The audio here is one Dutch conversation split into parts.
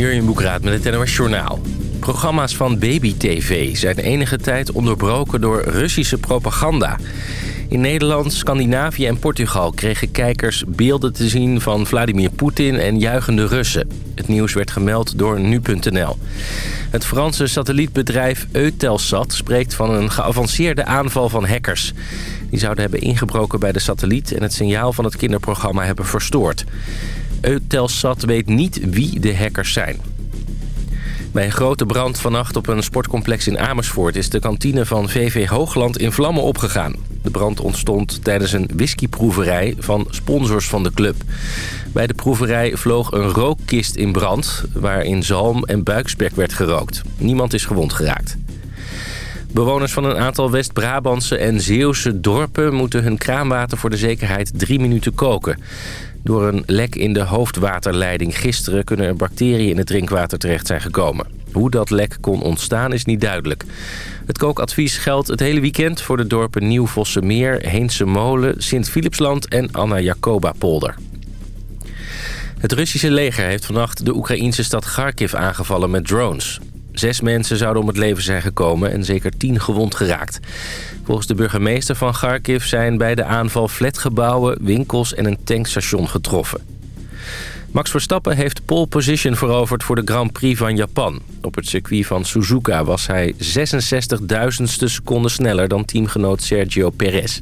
Boekraad met het NOS Journaal. Programma's van Baby TV zijn enige tijd onderbroken door Russische propaganda. In Nederland, Scandinavië en Portugal kregen kijkers beelden te zien van Vladimir Poetin en juichende Russen. Het nieuws werd gemeld door nu.nl. Het Franse satellietbedrijf Eutelsat spreekt van een geavanceerde aanval van hackers. Die zouden hebben ingebroken bij de satelliet en het signaal van het kinderprogramma hebben verstoord. Eutelsat weet niet wie de hackers zijn. Bij een grote brand vannacht op een sportcomplex in Amersfoort... is de kantine van VV Hoogland in vlammen opgegaan. De brand ontstond tijdens een whiskyproeverij van sponsors van de club. Bij de proeverij vloog een rookkist in brand... waarin zalm en buikspek werd gerookt. Niemand is gewond geraakt. Bewoners van een aantal West-Brabantse en Zeeuwse dorpen... moeten hun kraanwater voor de zekerheid drie minuten koken. Door een lek in de hoofdwaterleiding gisteren... kunnen er bacteriën in het drinkwater terecht zijn gekomen. Hoe dat lek kon ontstaan is niet duidelijk. Het kookadvies geldt het hele weekend voor de dorpen Nieuw-Vossemeer... Heense Molen, Sint-Philipsland en Anna-Jacoba-polder. Het Russische leger heeft vannacht de Oekraïnse stad Kharkiv aangevallen met drones. Zes mensen zouden om het leven zijn gekomen en zeker tien gewond geraakt. Volgens de burgemeester van Kharkiv zijn bij de aanval flatgebouwen, winkels en een tankstation getroffen. Max Verstappen heeft pole position veroverd voor de Grand Prix van Japan. Op het circuit van Suzuka was hij 66.000ste seconde sneller dan teamgenoot Sergio Perez.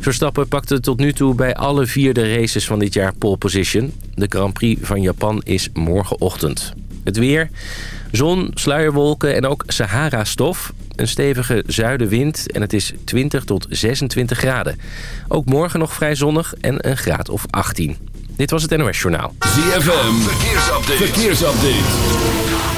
Verstappen pakte tot nu toe bij alle vier de races van dit jaar pole position. De Grand Prix van Japan is morgenochtend. Het weer, zon, sluierwolken en ook Sahara-stof. Een stevige zuidenwind en het is 20 tot 26 graden. Ook morgen nog vrij zonnig en een graad of 18. Dit was het NOS Journaal. ZFM, verkeersupdate. verkeersupdate.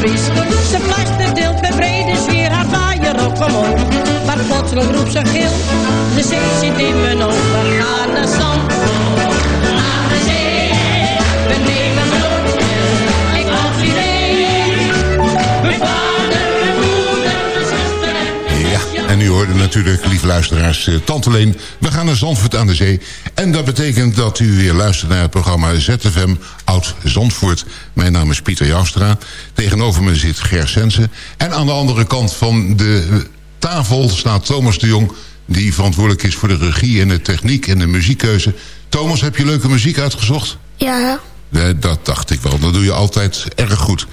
fris. Ze deelt met brede sfeer haar vaaier op omhoog. Maar plotseling roept ze gil, de zee zit in mijn ogen. Ga naar zand, natuurlijk, lieve luisteraars, uh, Tante Leen. We gaan naar Zandvoort aan de Zee. En dat betekent dat u weer luistert naar het programma ZFM Oud Zandvoort. Mijn naam is Pieter Joustra. Tegenover me zit Ger Sensen. En aan de andere kant van de tafel staat Thomas de Jong... die verantwoordelijk is voor de regie en de techniek en de muziekkeuze. Thomas, heb je leuke muziek uitgezocht? Ja. dat dacht ik wel. Dat doe je altijd erg goed.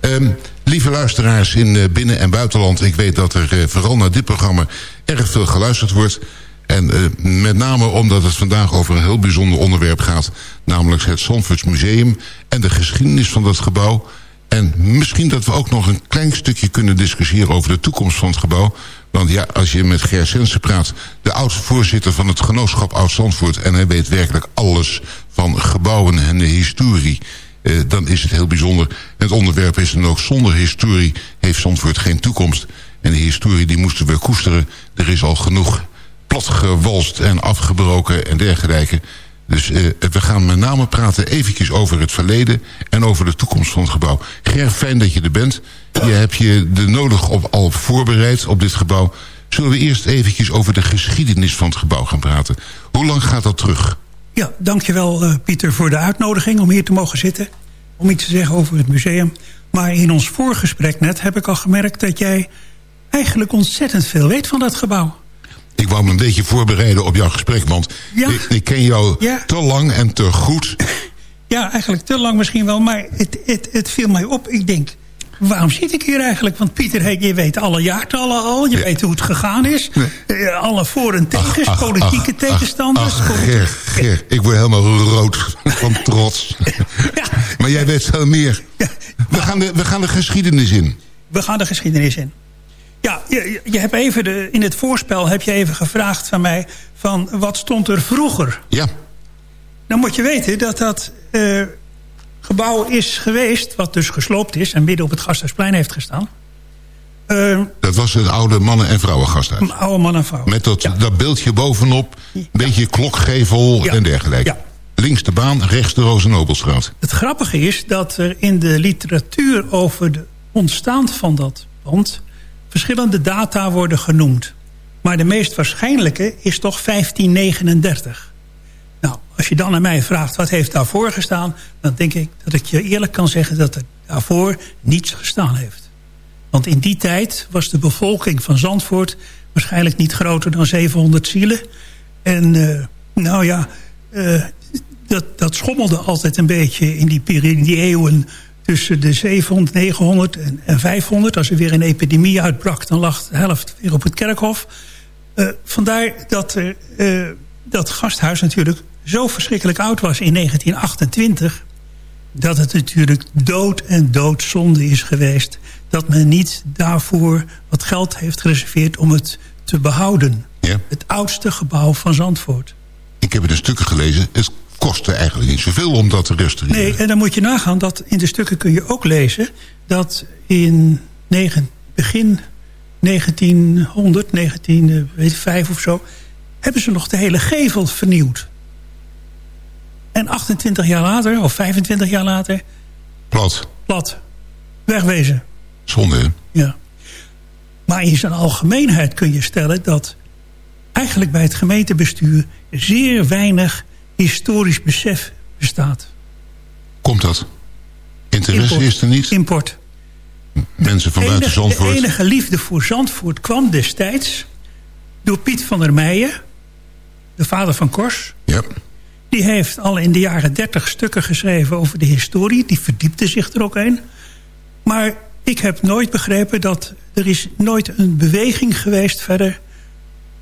Um, lieve luisteraars in eh, binnen- en buitenland... ik weet dat er uh, vooral naar dit programma erg veel geluisterd wordt... En uh, met name omdat het vandaag over een heel bijzonder onderwerp gaat... namelijk het Zandvoorts Museum en de geschiedenis van dat gebouw... En misschien dat we ook nog een klein stukje kunnen discussiëren over de toekomst van het gebouw. Want ja, als je met Ger Sensen praat, de oudste voorzitter van het genootschap Oud-Zandvoort... en hij weet werkelijk alles van gebouwen en de historie... eh, dan is het heel bijzonder. Het onderwerp is dan ook zonder historie heeft Zandvoort geen toekomst. En die historie die moesten we koesteren. Er is al genoeg platgewalst en afgebroken en dergelijke. Dus uh, we gaan met name praten eventjes over het verleden... en over de toekomst van het gebouw. Ger, fijn dat je er bent. Je hebt je de nodig op, al voorbereid op dit gebouw. Zullen we eerst eventjes over de geschiedenis van het gebouw gaan praten? Hoe lang gaat dat terug? Ja, dankjewel uh, Pieter voor de uitnodiging om hier te mogen zitten. Om iets te zeggen over het museum. Maar in ons voorgesprek net heb ik al gemerkt dat jij eigenlijk ontzettend veel weet van dat gebouw. Ik wou me een beetje voorbereiden op jouw gesprek, want Ja. ik, ik ken jou Ja. te lang en te goed. Ja, eigenlijk te lang misschien wel, maar het, het, het viel mij op. Ik denk, waarom zit ik hier eigenlijk? Want Pieter, je weet alle jaartallen al. Je Ja. weet hoe het gegaan is. Eh, alle voor- en tegens, Ach, politieke ach, tegenstanders. Ach, politi- Ger, Ger, ik word helemaal rood van trots. Ja. Maar jij weet veel meer. Ja. We gaan, de, we gaan de geschiedenis in. We gaan de geschiedenis in. Ja, je, je hebt even de, in het voorspel heb je even gevraagd van mij... van wat stond er vroeger? Ja, Dan moet je weten dat dat eh, gebouw is geweest... wat dus gesloopt is en midden op het Gasthuisplein heeft gestaan. Eh, dat was het oude mannen- en vrouwengasthuis. een oude man en vrouw. Met dat, Ja. dat beeldje bovenop, een beetje klokgevel Ja. en dergelijke. Links de baan, rechts de Rozenobelstraat. Het grappige is dat er in de literatuur over het ontstaan van dat pand... verschillende data worden genoemd. Maar de meest waarschijnlijke is toch 1539. Als je dan aan mij vraagt wat heeft daarvoor gestaan... dan denk ik dat ik je eerlijk kan zeggen dat er daarvoor niets gestaan heeft. Want in die tijd was de bevolking van Zandvoort... waarschijnlijk niet groter dan 700 zielen. En eh, nou ja, eh, dat, dat schommelde altijd een beetje in die, periode, in die eeuwen... tussen de 700, 900 en, en 500. Als er weer een epidemie uitbrak, dan lag de helft weer op het kerkhof. Eh, vandaar dat er, dat gasthuis natuurlijk zo verschrikkelijk oud was in 1928 dat het natuurlijk dood en doodzonde is geweest... dat men niet daarvoor wat geld heeft gereserveerd om het te behouden. Ja. Het oudste gebouw van Zandvoort. Ik heb in de stukken gelezen, het kostte eigenlijk niet zoveel om dat te restaureren. Nee, en dan moet je nagaan dat in de stukken kun je ook lezen... dat in negen, begin 1900, 1905 of zo... hebben ze nog de hele gevel vernieuwd. En 28 jaar later, of 25 jaar later, Plat, plat, wegwezen. zonde hè? Ja. Maar in zijn algemeenheid kun je stellen dat eigenlijk bij het gemeentebestuur zeer weinig historisch besef bestaat. Komt dat? Interesse Import. is er niet? Import. Mensen van buiten Zandvoort? De enige liefde voor Zandvoort kwam destijds door Piet van der Meijen, de vader van Kors. Ja. Die heeft al in de jaren dertig stukken geschreven over de historie. Die verdiepte zich er ook in. Maar ik heb nooit begrepen dat er is nooit een beweging geweest verder...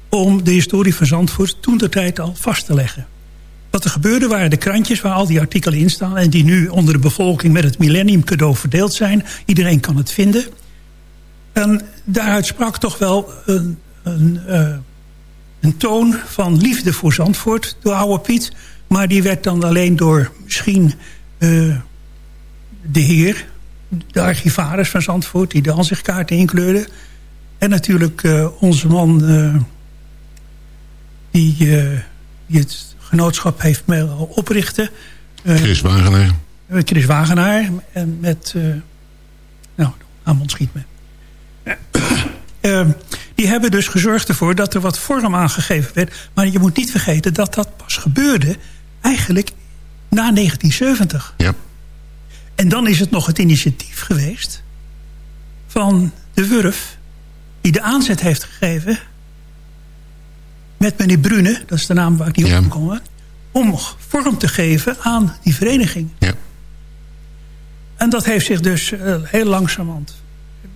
om de historie van Zandvoort toen de tijd al vast te leggen. Wat er gebeurde waren de krantjes waar al die artikelen in staan... en die nu onder de bevolking met het millennium cadeau verdeeld zijn. Iedereen kan het vinden. En daaruit sprak toch wel een, een, eh, een toon van liefde voor Zandvoort door oude Piet. Maar die werd dan alleen door misschien eh, de heer, de archivaris van Zandvoort... die de aanzichtkaarten inkleurde. En natuurlijk eh, onze man eh, die, die het genootschap heeft mee oprichten. Chris Wagenaar. Chris Wagenaar. En met... nou, aan schiet me. Die hebben dus gezorgd ervoor dat er wat vorm aangegeven werd. Maar je moet niet vergeten dat dat pas gebeurde... eigenlijk na 1970. Ja. En dan is het nog het initiatief geweest... van de Wurf... die de aanzet heeft gegeven... met meneer Brune, dat is de naam waar ik niet Ja. op komen... om vorm te geven aan die vereniging. ja. En dat heeft zich dus eh, heel langzamerhand...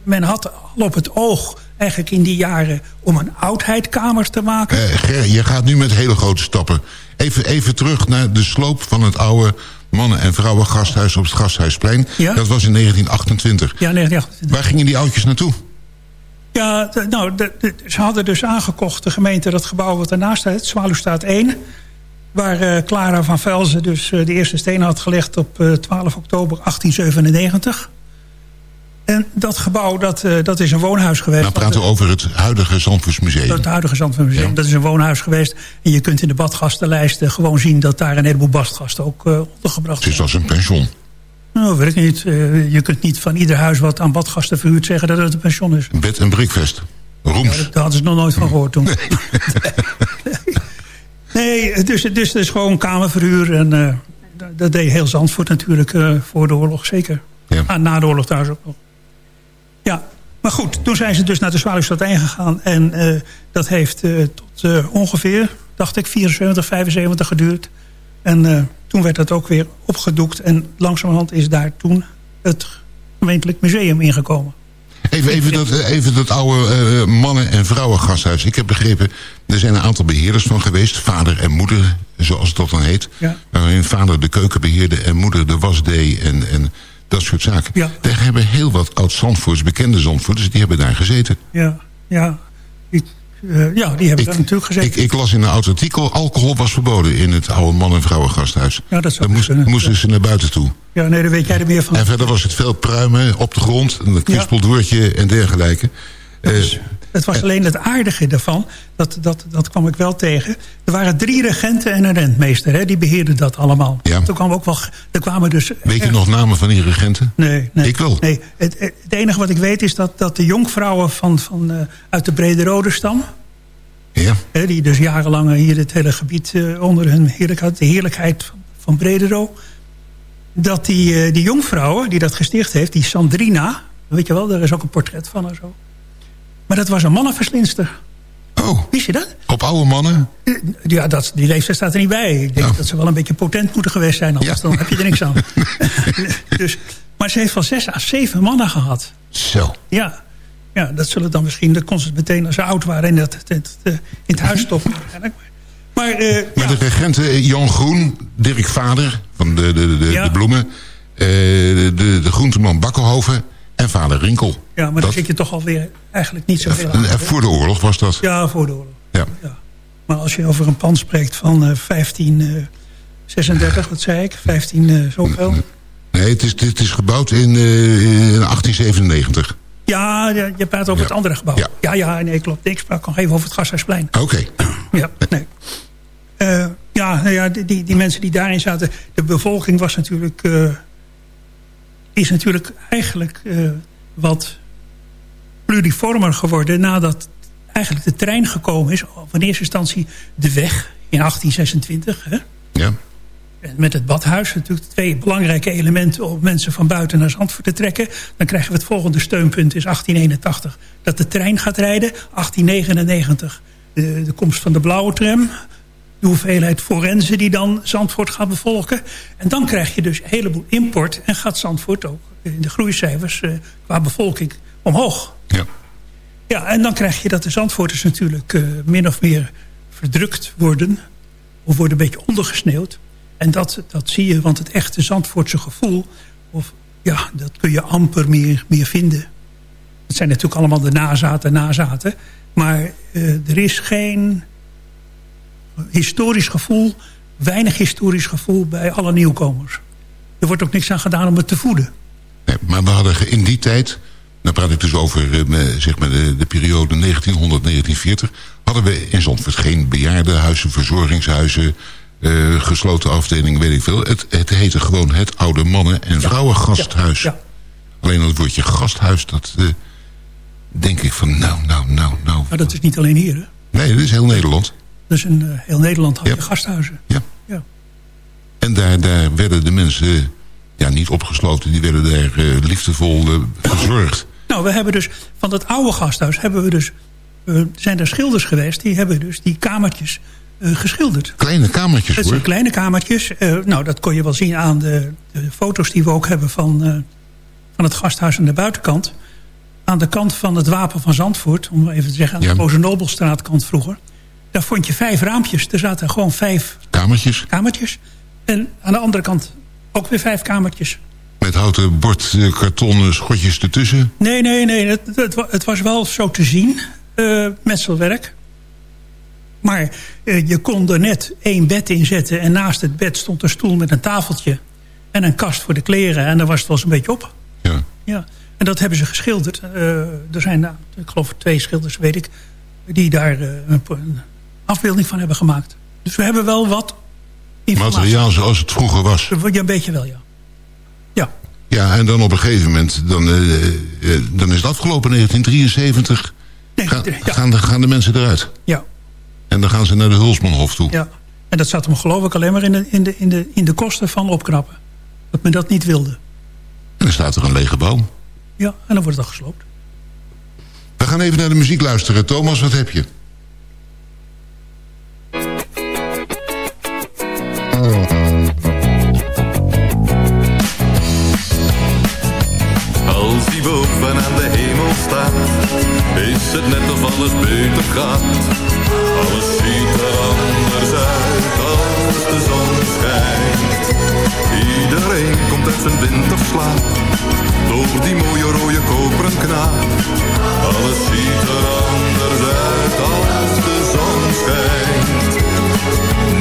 Men had al op het oog eigenlijk in die jaren... om een oudheidkamer te maken. Eh, Ger, je gaat nu met hele grote stappen. Even, even terug naar de sloop van het oude mannen- en vrouwengasthuis op het Gasthuisplein. Ja. Dat was in 1928. ja, 1928. Waar gingen die oudjes naartoe? Ja, nou, ze hadden dus aangekocht, de gemeente, dat gebouw wat ernaast staat, Zwaluwstaat 1... waar Clara van Velzen dus de eerste steen had gelegd op 12 oktober 1897. En dat gebouw, dat, dat is een woonhuis geweest. Nou praten we over het huidige Zandvoortsmuseum. Het huidige Zandvoortsmuseum, ja. dat is een woonhuis geweest. En je kunt in de badgastenlijsten gewoon zien... dat daar een heleboel badgasten ook ondergebracht zijn. Het is als een pension. Nou, weet ik niet. Je kunt niet van ieder huis wat aan badgasten verhuurt zeggen dat het een pension is. Bed en breakfast. Roems. Ja, daar hadden ze nog nooit van gehoord toen. Nee, dus, dus het is gewoon kamerverhuur. En uh, dat deed heel Zandvoort natuurlijk voor de oorlog, zeker. Ja. Ah, na de oorlog trouwens ook nog. Ja, maar goed, toen zijn ze dus naar de Zwaluwstad 1 gegaan. En uh, dat heeft uh, tot uh, ongeveer, dacht ik, 74, 75 geduurd. En toen werd dat ook weer opgedoekt. En langzamerhand is daar toen het gemeentelijk museum ingekomen. Even, even, dat, even dat oude mannen- en vrouwengasthuis. Ik heb begrepen, er zijn een aantal beheerders van geweest. Vader en moeder, zoals het dat dan heet. Ja. Waarin vader de keuken beheerde en moeder de was deed. En, en dat soort zaken. Ja. Daar hebben heel wat oud-Zandvoorts, bekende Zandvoorters... die hebben daar gezeten. Ja, ja. Ik, uh, ja die hebben ik, daar natuurlijk gezeten. Ik, ik, las in een oud artikel... alcohol was verboden in het oude man- en vrouwengasthuis. Ja, dat moest, moesten ze naar buiten toe. Ja, nee, daar weet jij er meer van. En verder was het veel pruimen op de grond... een kwispeldoortje ja. en dergelijke. Dus, het was alleen het aardige daarvan, dat, dat, dat kwam ik wel tegen. Er waren drie regenten en een rentmeester, hè, die beheerden dat allemaal. Ja. Kwam ook wel, er kwamen dus, weet je nog namen van die regenten? Nee. nee ik wel. Nee, het, het, enige wat ik weet is dat, dat de jonkvrouwen van, van, uh, uit de Brede Rode stam... Ja. Hè, die dus jarenlang hier het hele gebied uh, onder hun heerlijkheid, de heerlijkheid van, van Bredero... dat die, uh, die jonkvrouwen die dat gesticht heeft, die Sandrina... weet je wel, daar is ook een portret van en zo... Maar dat was een mannenverslinster. Oh. Wist je dat? Op oude mannen? Ja, dat, die leeftijd staat er niet bij. Ik denk ja. dat ze wel een beetje potent moeten geweest zijn. Anders ja. dan heb je er niks aan. dus, maar ze heeft van zes à zeven mannen gehad. Zo. Ja. Ja, dat zullen dan misschien... Dat kon ze meteen als ze oud waren in, dat, in, in het huis stoppen. Maar, uh, maar ja. de regenten Jan Groen, Dirk Vader van de, de, de, ja. de bloemen... Uh, de, de, de groenteman Bakkenhoven en vader Rinkel. Ja, maar dat... dan zit je toch alweer eigenlijk niet zo heel aan. Voor de oorlog was dat? Ja, voor de oorlog. Ja. ja. Maar als je over een pand spreekt van uh, 1536, uh, wat zei ik? 15 uh, zoveel? Nee, het is, het is gebouwd in, uh, in 1897. Ja, je praat over ja. het andere gebouw. Ja, ja, ja nee, klopt. Ik sprak nog even over het Gasthuisplein. Oké. Okay. Ja, nee. Uh, ja, nou ja die, die, die mensen die daarin zaten... de bevolking was natuurlijk... Uh, is natuurlijk eigenlijk uh, wat pluriformer geworden... nadat eigenlijk de trein gekomen is. In eerste instantie de weg in 1826. Hè? Ja. En met het badhuis natuurlijk twee belangrijke elementen... om mensen van buiten naar Zandvoort te trekken. Dan krijgen we het volgende steunpunt is 1881. Dat de trein gaat rijden. 1899 de, de komst van de blauwe tram de hoeveelheid forensen die dan Zandvoort gaat bevolken. En dan krijg je dus een heleboel import... en gaat Zandvoort ook in de groeicijfers uh, qua bevolking omhoog. Ja. Ja, en dan krijg je dat de Zandvoorters natuurlijk uh, min of meer verdrukt worden... of worden een beetje ondergesneeuwd. En dat, dat zie je, want het echte Zandvoortse gevoel... Of, ja, dat kun je amper meer, meer vinden. Het zijn natuurlijk allemaal de nazaten, nazaten. Maar uh, er is geen historisch gevoel, weinig historisch gevoel bij alle nieuwkomers. Er wordt ook niks aan gedaan om het te voeden. Nee, maar we hadden in die tijd, dan praat ik dus over zeg maar de, de periode 1900-1940... hadden we in Zandvoort geen bejaardenhuizen, verzorgingshuizen... Uh, gesloten afdeling, weet ik veel. Het, het heette gewoon het oude mannen- en vrouwengasthuis. Ja, ja. Alleen dat woordje gasthuis, dat uh, denk ik van nou, nou, nou, nou. Maar dat is niet alleen hier, hè? Nee, dat is heel Nederland. Dus in uh, heel Nederland had ja. je gasthuizen. Ja. ja. En daar, daar werden de mensen ja, niet opgesloten. Die werden daar uh, liefdevol uh, verzorgd. Nou, we hebben dus van dat oude gasthuis hebben we dus, zijn er schilders geweest. Die hebben dus die kamertjes geschilderd. Kleine kamertjes dat hoor. zijn kleine kamertjes. nou, dat kon je wel zien aan de, de foto's die we ook hebben van, van het gasthuis aan de buitenkant. Aan de kant van het wapen van Zandvoort. Om even te zeggen aan de ja. Boze Nobelstraatkant vroeger. Daar vond je vijf raampjes. Er zaten gewoon vijf kamertjes. kamertjes. En aan de andere kant ook weer vijf kamertjes. Met houten bord, kartonnen schotjes ertussen? Nee, nee, nee. Het, het, het was wel zo te zien. Uh, metselwerk. Maar uh, je kon er net één bed in zetten... en naast het bed stond een stoel met een tafeltje... en een kast voor de kleren. En dan was het wel eens een beetje op. Ja. ja. En dat hebben ze geschilderd. Uh, er zijn, nou, ik geloof, twee schilders, weet ik... die daar een, een, afbeelding van hebben gemaakt. Dus we hebben wel wat informatie. Materiaal zoals het vroeger was. Ja, een beetje wel, ja. Ja. Ja, en dan op een gegeven moment... dan, dan is het afgelopen 1973... Nee, gaan, ja. gaan, de, gaan de mensen eruit. Ja. En dan gaan ze naar de Hulsmanhof toe. Ja. En dat zat hem geloof ik alleen maar in de, in de, in de, in de kosten van opknappen. Dat men dat niet wilde. En dan staat er een lege bouw. Ja, en dan wordt het gesloopt. We gaan even naar de muziek luisteren. Thomas, wat heb je? Als die boven aan de hemel staat, is het net of alles beter gaat. Alles ziet er anders uit als de zon schijnt. Iedereen komt uit zijn winterslaap, door die mooie rode koperen knaap. Alles ziet er anders uit als de zon schijnt.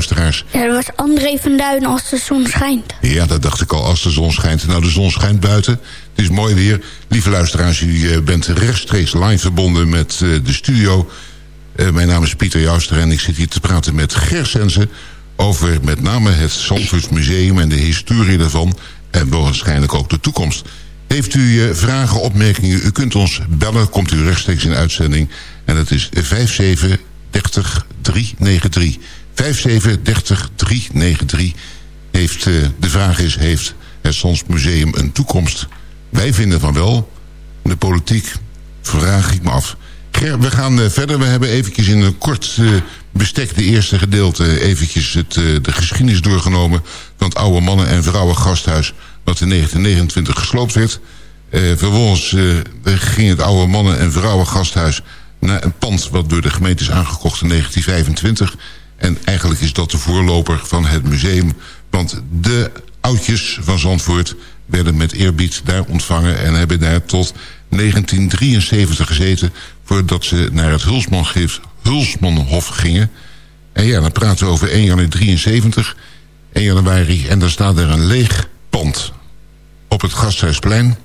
luisteraars. Ja, dat was André van Duin als de zon schijnt. Ja, dat dacht ik al, als de zon schijnt. Nou, de zon schijnt buiten. Het is mooi weer. Lieve luisteraars, u eh, bent rechtstreeks live verbonden met uh, de studio... Uh, mijn naam is Pieter Jouster en ik zit hier te praten met Ger Sensen... over met name het Zandvoortsmuseum en de historie daarvan... en waarschijnlijk ook de toekomst. Heeft u vragen, opmerkingen, u kunt ons bellen... komt u rechtstreeks in uitzending en dat is 57 30 393. 57 30 393. Heeft, uh, de vraag is, heeft het Zandvoortsmuseum een toekomst? Wij vinden van wel. De politiek vraag ik me af... We gaan uh, verder. We hebben eventjes in een kort uh, bestek de eerste gedeelte... eventjes het, de geschiedenis doorgenomen... van het oude mannen- en vrouwen gasthuis... wat in 1929 gesloopt werd. vervolgens ging het oude mannen- en vrouwen gasthuis... naar een pand wat door de gemeente is aangekocht in 1925. En eigenlijk is dat de voorloper van het museum. Want de oudjes van Zandvoort werden met eerbied daar ontvangen... en hebben daar tot 1973 gezeten voordat ze naar het Hulsmanhof, gingen. En ja, dan praten we over 1 januari 73, 1 januari... en dan staat er een leeg pand op het Gasthuisplein,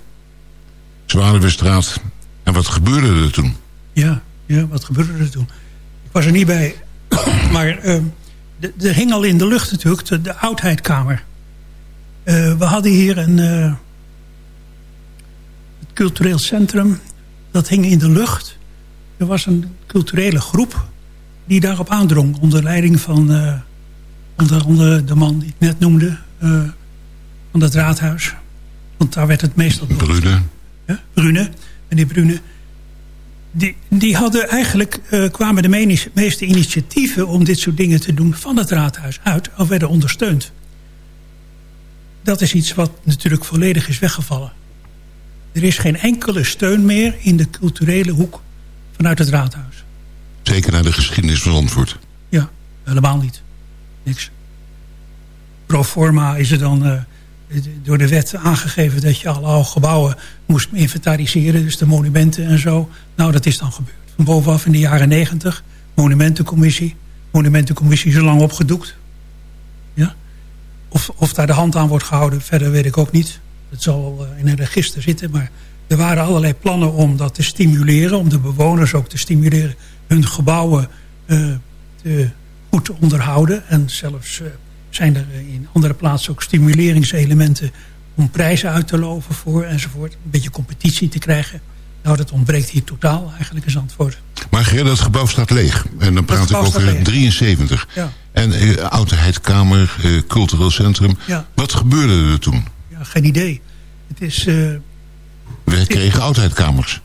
Zwaluwestraat. En wat gebeurde er toen? Ja, ja, wat gebeurde er toen? Ik was er niet bij, maar er hing al in de lucht natuurlijk de, de oudheidkamer. Uh, we hadden hier een... Uh, het cultureel centrum, dat hing in de lucht... Er was een culturele groep die daarop aandrong... onder leiding van uh, onder, onder de man die ik net noemde... Uh, van het raadhuis. Want daar werd het meestal... Brune. Ja, Brune. Meneer Brune. Die, die hadden eigenlijk, uh, kwamen de meeste initiatieven... om dit soort dingen te doen van het raadhuis uit... of werden ondersteund. Dat is iets wat natuurlijk volledig is weggevallen. Er is geen enkele steun meer in de culturele hoek vanuit het raadhuis. Zeker naar de geschiedenis van Zandvoort. Ja, helemaal niet. Niks. Pro forma is er dan uh, door de wet aangegeven... dat je alle gebouwen moest inventariseren. Dus de monumenten en zo. Nou, dat is dan gebeurd. Van bovenaf in de jaren negentig. Monumentencommissie. Monumentencommissie zo lang opgedoekt. Ja? Of, of daar de hand aan wordt gehouden, verder weet ik ook niet. Het zal in een register zitten, maar er waren allerlei plannen om dat te stimuleren. Om de bewoners ook te stimuleren hun gebouwen uh, te, goed te onderhouden. En zelfs uh, zijn er in andere plaatsen ook stimuleringselementen om prijzen uit te loven voor enzovoort. Een beetje competitie te krijgen. Nou, dat ontbreekt hier totaal eigenlijk in antwoord. Maar Ger, dat gebouw staat leeg. En dan praat ik over 73. Ja. En uh, Oudheidkamer, uh, cultureel centrum. Ja. Wat gebeurde er toen? Ja, geen idee. Het is... Uh, We kregen oudheidkamers.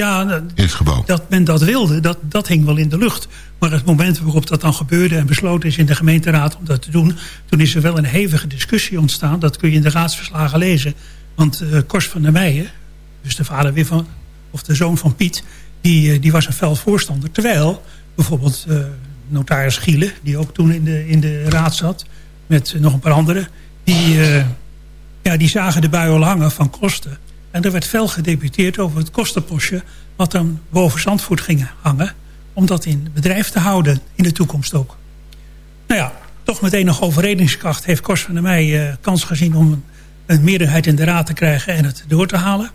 Ja, in het gebouw. dat men dat wilde, dat, dat hing wel in de lucht. Maar het moment waarop dat dan gebeurde en besloten is in de gemeenteraad om dat te doen... toen is er wel een hevige discussie ontstaan. Dat kun je in de raadsverslagen lezen. Want uh, Kors van der Meijen, dus de vader weer van, of de zoon van Piet... die, uh, die was een fel voorstander. Terwijl bijvoorbeeld uh, notaris Gielen, die ook toen in de, in de raad zat... met nog een paar anderen, die, ja, die zagen de bui al hangen van kosten... En er werd fel gedeputeerd over het kostenpostje... wat dan boven Zandvoort ging hangen... om dat in bedrijf te houden in de toekomst ook. Nou ja, toch met enige overredingskracht... heeft Kors van der Meij uh, kans gezien om een, een, meerderheid in de raad te krijgen... en het door te halen.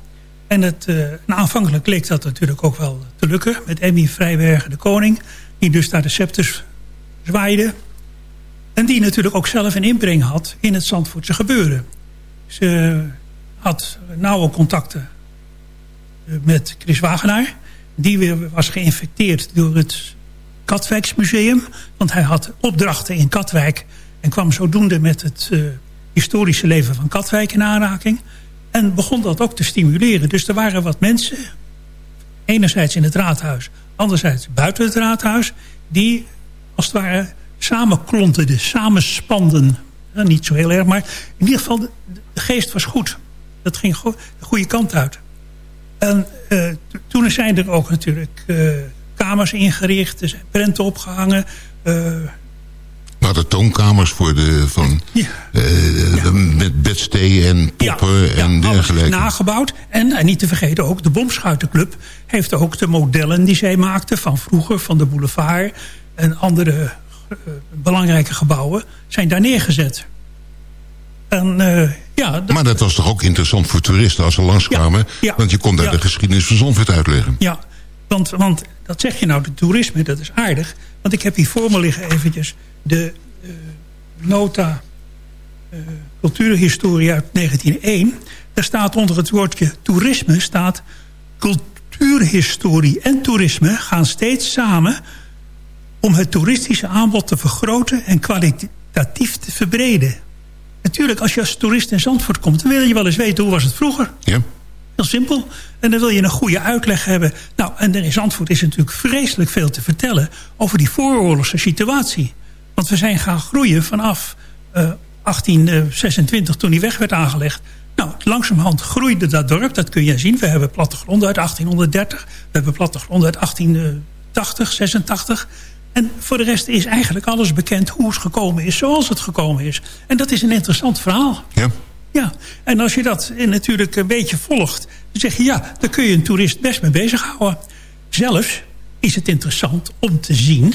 En het, uh, nou, aanvankelijk leek dat natuurlijk ook wel te lukken... met Emmy Vrijbergen de koning... die dus daar de scepters zwaaide... en die natuurlijk ook zelf een inbreng had in het Zandvoortse gebeuren. Ze had nauwe contacten met Chris Wagenaar. Die weer was geïnfecteerd door het Katwijksmuseum. Want hij had opdrachten in Katwijk. En kwam zodoende met het uh, historische leven van Katwijk in aanraking. En begon dat ook te stimuleren. Dus er waren wat mensen. Enerzijds in het raadhuis. Anderzijds buiten het raadhuis. Die als het ware samenklonterden. Samenspanden. Nou, niet zo heel erg. Maar in ieder geval de geest was goed. Dat ging go de goede kant uit. En uh, toen zijn er ook natuurlijk uh, kamers ingericht. Er zijn prenten opgehangen. Uh, we hadden toonkamers voor de, van, ja. ja. met bedstee en poppen ja, en dergelijke. nagebouwd. En, en niet te vergeten ook, de Bomschuitenclub heeft ook de modellen die zij maakte... van vroeger, van de boulevard en andere belangrijke gebouwen... zijn daar neergezet. En, uh, ja, dat... Maar dat was toch ook interessant voor toeristen als ze langskwamen? Ja, ja, want je kon daar de geschiedenis van Zandvoort uitleggen. Ja, want, want dat zeg je nou, de toerisme, dat is aardig. Want ik heb hier voor me liggen eventjes de uh, nota uh, cultuurhistorie uit 1901. Daar staat onder het woordje toerisme staat... cultuurhistorie en toerisme gaan steeds samen... om het toeristische aanbod te vergroten en kwalitatief te verbreden. Natuurlijk, als je als toerist in Zandvoort komt... dan wil je wel eens weten hoe was het vroeger. Ja. Heel simpel. En dan wil je een goede uitleg hebben. Nou, en in Zandvoort is natuurlijk vreselijk veel te vertellen... over die vooroorlogse situatie. Want we zijn gaan groeien vanaf uh, 1826 toen die weg werd aangelegd. Nou, langzamerhand groeide dat dorp. Dat kun je zien. We hebben plattegronden uit 1830. We hebben plattegronden uit 1880, 86... En voor de rest is eigenlijk alles bekend hoe het gekomen is, zoals het gekomen is. En dat is een interessant verhaal. Ja. Ja, en als je dat natuurlijk een beetje volgt, dan zeg je ja, daar kun je een toerist best mee bezighouden. Zelfs is het interessant om te zien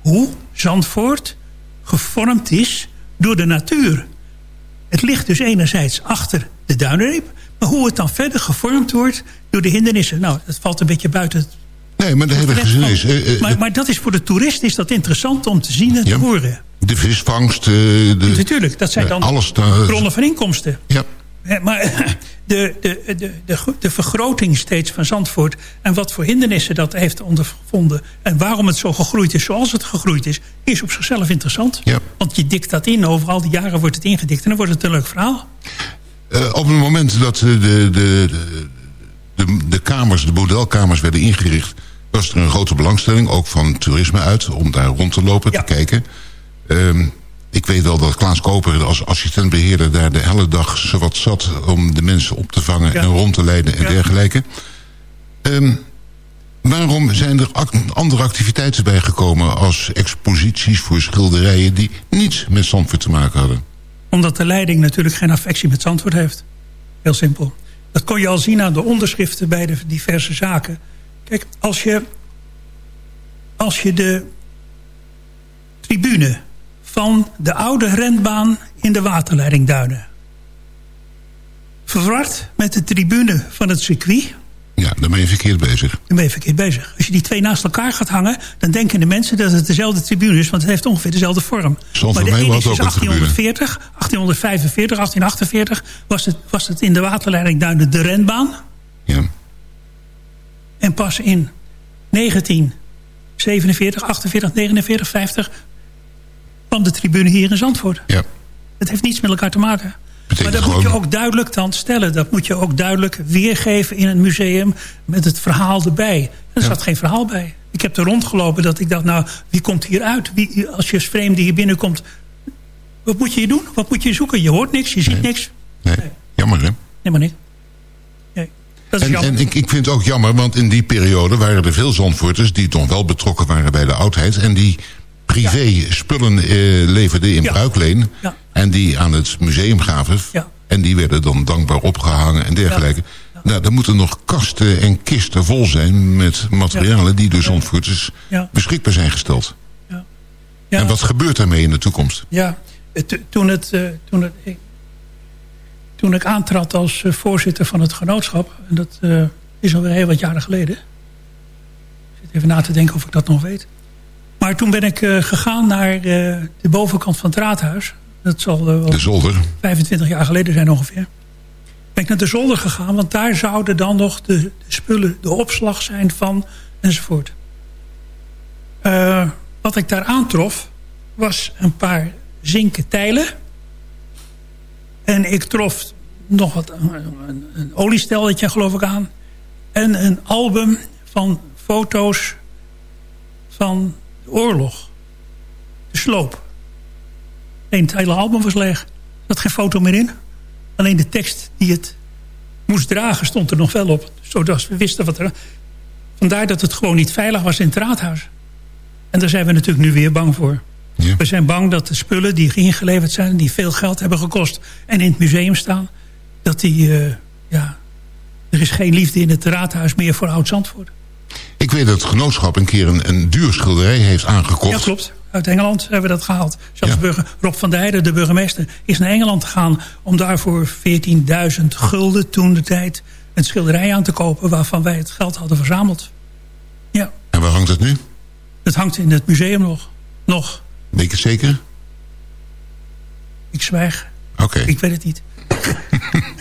hoe Zandvoort gevormd is door de natuur. Het ligt dus enerzijds achter de duinreep, maar hoe het dan verder gevormd wordt door de hindernissen. Nou, dat valt een beetje buiten het Nee, maar de hele geschiedenis... Uh, uh, maar, maar, dat is voor de toerist is dat interessant om te zien en te horen. De visvangst... Uh, de, Natuurlijk, dat zijn dan alles bronnen van inkomsten. Ja. Maar de, de, de, de, vergroting steeds van Zandvoort... en wat voor hindernissen dat heeft ondervonden... en waarom het zo gegroeid is zoals het gegroeid is... is op zichzelf interessant. Ja. Want je dikt dat in, over al die jaren wordt het ingedikt... en dan wordt het een leuk verhaal. op het moment dat de, de, de, de, de kamers, de bordelkamers werden ingericht was er een grote belangstelling, ook van toerisme uit... om daar rond te lopen, ja. te kijken. Um, ik weet wel dat Klaas Koper als assistentbeheerder... daar de hele dag zowat zat om de mensen op te vangen en rond te leiden en dergelijke. Um, waarom zijn er andere activiteiten bijgekomen... als exposities voor schilderijen die niets met Zandvoort te maken hadden? Omdat de leiding natuurlijk geen affectie met Zandvoort heeft. Heel simpel. Dat kon je al zien aan de onderschriften bij de diverse zaken. Kijk, als je, als je de tribune van de oude renbaan in de waterleiding Duinen... verward met de tribune van het circuit... Ja, dan ben je verkeerd bezig. Dan ben je verkeerd bezig. Als je die twee naast elkaar gaat hangen... dan denken de mensen dat het dezelfde tribune is... want het heeft ongeveer dezelfde vorm. Maar de ene is 1840, 1845, 1848... Was het, was het in de waterleiding Duinen de renbaan. Ja. En pas in 1947, 48, 49, 50... kwam de tribune hier in Zandvoort. Ja. Het heeft niets met elkaar te maken maar dat moet je ook duidelijk dan stellen. Dat moet je ook duidelijk weergeven in een museum met het verhaal erbij. Er zat geen verhaal bij. Ik heb er rondgelopen dat ik dacht, nou, wie komt hier uit? Wie, als je als vreemde hier binnenkomt, wat moet je hier doen? Wat moet je zoeken? Je hoort niks, je ziet niks. Nee. jammer hè? Nee, maar niet. Nee. Dat is en, en ik, ik vind het ook jammer, want in die periode waren er veel Zandvoorters... die toch wel betrokken waren bij de oudheid... en die privé spullen uh, leverden in bruikleen... en die aan het museum gaven. En die werden dan dankbaar opgehangen en dergelijke. Nou, dan moeten nog kasten en kisten vol zijn met materialen... die door Zandvoorters beschikbaar zijn gesteld. En wat gebeurt daarmee in de toekomst? Ja, toen, het, uh, toen, het, toen ik aantrad als uh, voorzitter van het genootschap... en dat uh, is alweer heel wat jaren geleden... ik zit even na te denken of ik dat nog weet... Maar toen ben ik uh, gegaan naar uh, de bovenkant van het raadhuis. Dat zal uh, de zolder. 25 jaar geleden zijn ongeveer. Ben ik naar de zolder gegaan, want daar zouden dan nog de, de spullen, de opslag zijn van enzovoort. wat ik daar aantrof was een paar zinken tijlen. En ik trof nog wat, een, een oliestelletje geloof ik aan. En een album van foto's van oorlog. De sloop. Het hele album was leeg. Er zat geen foto meer in. Alleen de tekst die het moest dragen stond er nog wel op. Zodat we wisten wat er... Vandaar dat het gewoon niet veilig was in het raadhuis. En daar zijn we natuurlijk nu weer bang voor. Ja. We zijn bang dat de spullen die ingeleverd zijn... die veel geld hebben gekost en in het museum staan... dat die... Uh, ja, er is geen liefde in het raadhuis meer voor Oud-Zandvoort. Ik weet dat het genootschap een keer een, een duur schilderij heeft aangekocht. Ja, klopt. Uit Engeland hebben we dat gehaald. Zelfs burger, Rob van der Heijden, de burgemeester, is naar Engeland gegaan... om daarvoor 14.000 gulden toen de tijd een schilderij aan te kopen... waarvan wij het geld hadden verzameld. Ja. En waar hangt het nu? Het hangt in het museum nog. Nog. Weet je het zeker? Ik zwijg. Oké. Ik weet het niet.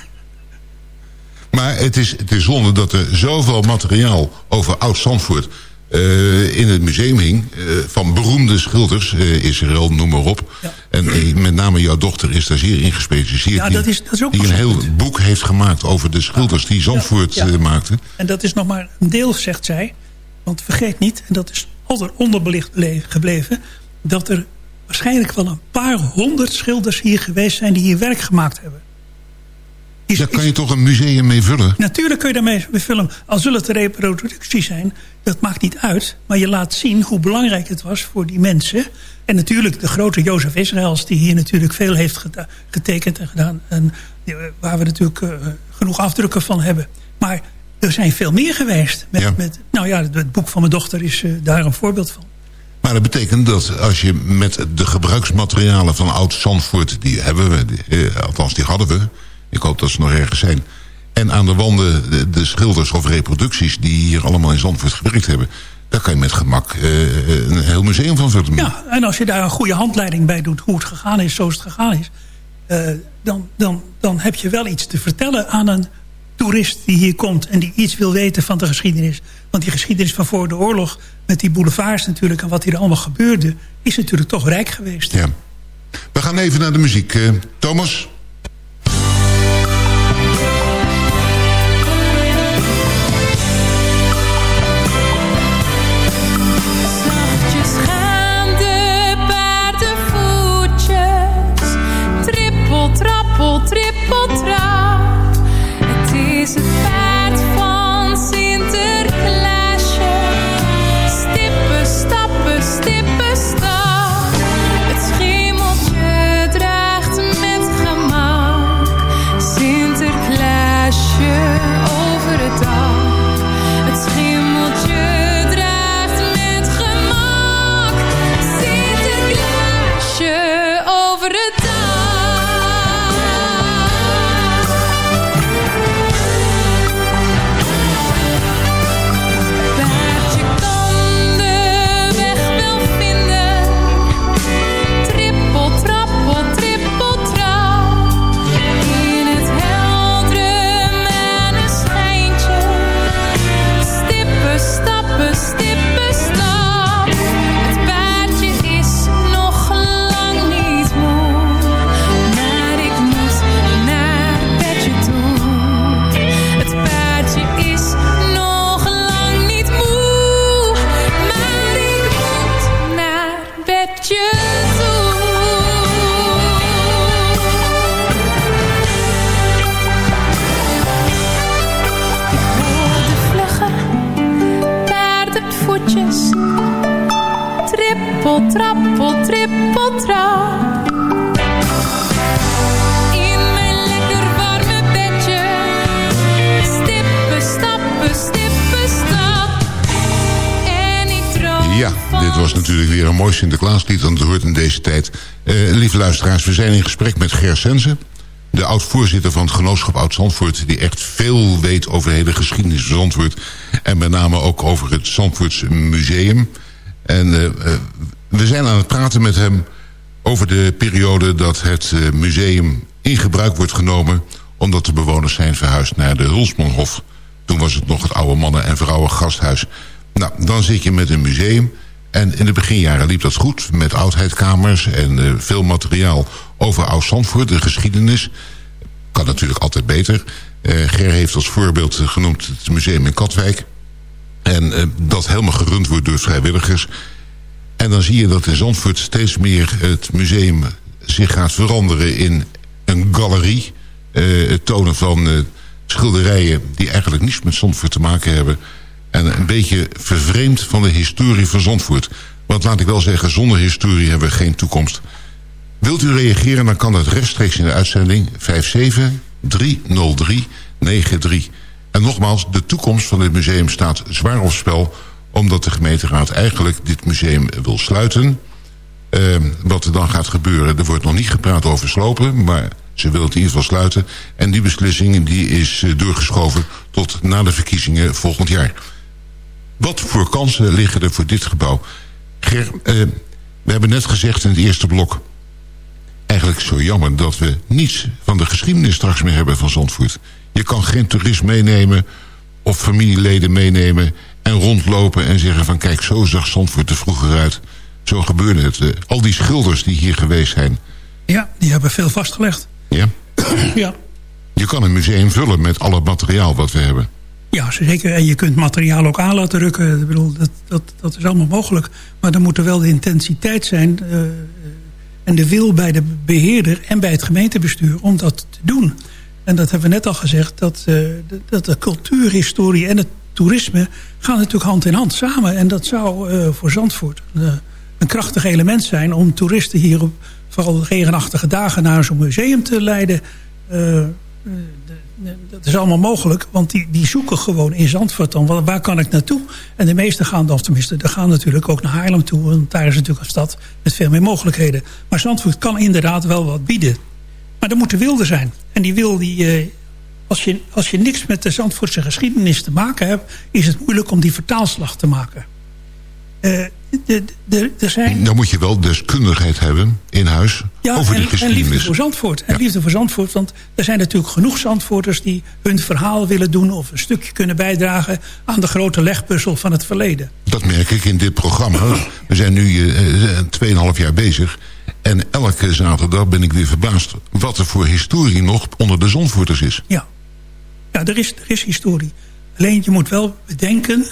Maar het is, het is zonde dat er zoveel materiaal over Oud-Zandvoort... Uh, in het museum hing. Uh, van beroemde schilders, uh, Israël, noem maar op. Ja. En met name jouw dochter is daar zeer in gespecialiseerd. Ja, dat is, dat is ook die een heel boek heeft gemaakt over de schilders die Zandvoort ja, maakten. En dat is nog maar een deel, zegt zij. Want vergeet niet, en dat is altijd onderbelicht gebleven... dat er waarschijnlijk wel een paar honderd schilders hier geweest zijn... die hier werk gemaakt hebben. Daar kan je toch een museum mee vullen? Natuurlijk kun je daarmee vullen. Al zullen het reproducties zijn, dat maakt niet uit. Maar je laat zien hoe belangrijk het was voor die mensen. En natuurlijk de grote Jozef Israëls... die hier natuurlijk veel heeft getekend en gedaan. En waar we natuurlijk uh, genoeg afdrukken van hebben. Maar er zijn veel meer geweest. Met, ja. met, nou ja, het boek van mijn dochter is uh, daar een voorbeeld van. Maar dat betekent dat als je met de gebruiksmaterialen van Oud-Zandvoort... die hebben we, eh, althans die hadden we ik hoop dat ze nog ergens zijn. En aan de wanden de, de schilders of reproducties... die hier allemaal in Zandvoort gewerkt hebben... daar kan je met gemak uh, een heel museum van vullen. Ja, en als je daar een goede handleiding bij doet... hoe het gegaan is, zoals het gegaan is... Dan, dan, dan heb je wel iets te vertellen aan een toerist die hier komt... en die iets wil weten van de geschiedenis. Want die geschiedenis van voor de oorlog... met die boulevards natuurlijk en wat hier allemaal gebeurde... is natuurlijk toch rijk geweest. Ja. We gaan even naar de muziek. Uh, Thomas... we zijn in gesprek met Ger Sensen... de oud-voorzitter van het genootschap Oud-Zandvoort... die echt veel weet over de hele geschiedenis van Zandvoort... en met name ook over het Zandvoorts Museum. En eh, eh, we zijn aan het praten met hem over de periode... dat het eh, museum in gebruik wordt genomen... omdat de bewoners zijn verhuisd naar de Hulsmanhof. Toen was het nog het oude mannen- en vrouwen gasthuis... Nou, dan zit je met een museum. En in de beginjaren liep dat goed. Met oudheidkamers en eh, veel materiaal over Oud-Zandvoort. De geschiedenis. Kan natuurlijk altijd beter. Eh, Ger heeft als voorbeeld genoemd het museum in Katwijk. En eh, dat helemaal gerund wordt door vrijwilligers. En dan zie je dat in Zandvoort steeds meer het museum zich gaat veranderen in een galerie. Het tonen van schilderijen die eigenlijk niets met Zandvoort te maken hebben. En een beetje vervreemd van de historie van Zandvoort. Want laat ik wel zeggen, zonder historie hebben we geen toekomst. Wilt u reageren, dan kan dat rechtstreeks in de uitzending 5730393. En nogmaals, de toekomst van dit museum staat zwaar op spel... omdat de gemeenteraad eigenlijk dit museum wil sluiten. Eh, wat er dan gaat gebeuren, er wordt nog niet gepraat over slopen... maar ze willen het in ieder geval sluiten. En die beslissing die is eh, doorgeschoven tot na de verkiezingen volgend jaar. Wat voor kansen liggen er voor dit gebouw? Ger, eh, we hebben net gezegd in het eerste blok... eigenlijk zo jammer dat we niets van de geschiedenis straks meer hebben van Zandvoort. Je kan geen toerist meenemen of familieleden meenemen... en rondlopen en zeggen van kijk, zo zag Zandvoort er vroeger uit. Zo gebeurde het. Eh, al die schilders die hier geweest zijn. Ja, die hebben veel vastgelegd. Ja? Ja. Je kan een museum vullen met al het materiaal wat we hebben. Ja, zeker. En je kunt materiaal ook aan laten rukken. Ik bedoel, dat, dat, dat is allemaal mogelijk. Maar dan moet er wel de intensiteit zijn... eh, en de wil bij de beheerder en bij het gemeentebestuur om dat te doen. En dat hebben we net al gezegd... dat, de- dat de cultuurhistorie en het toerisme gaan natuurlijk hand in hand samen. En dat zou eh, voor Zandvoort een, een krachtig element zijn... om toeristen hier op vooral regenachtige dagen naar zo'n museum te leiden... Dat is allemaal mogelijk, want die, die zoeken gewoon in Zandvoort dan. Waar, kan ik naartoe? En de meesten gaan of tenminste, er gaan natuurlijk ook naar Haarlem toe. Want daar is natuurlijk een stad met veel meer mogelijkheden. Maar Zandvoort kan inderdaad wel wat bieden. Maar er moet de wilde zijn. En die wil, die, eh, als, je, als je niks met de Zandvoortse geschiedenis te maken hebt... is het moeilijk om die vertaalslag te maken. Eh, er zijn... Dan moet je wel deskundigheid hebben in huis Ja, over die en, en geschiedenis. liefde voor Zandvoort. En Ja. liefde voor Zandvoort, want er zijn natuurlijk genoeg Zandvoorters... die hun verhaal willen doen of een stukje kunnen bijdragen... aan de grote legpuzzel van het verleden. Dat merk ik in dit programma. We zijn nu eh, 2,5 jaar bezig. En elke zaterdag ben ik weer verbaasd... wat er voor historie nog onder de Zandvoorters is. Ja, ja er, is, er is historie. Alleen je moet wel bedenken...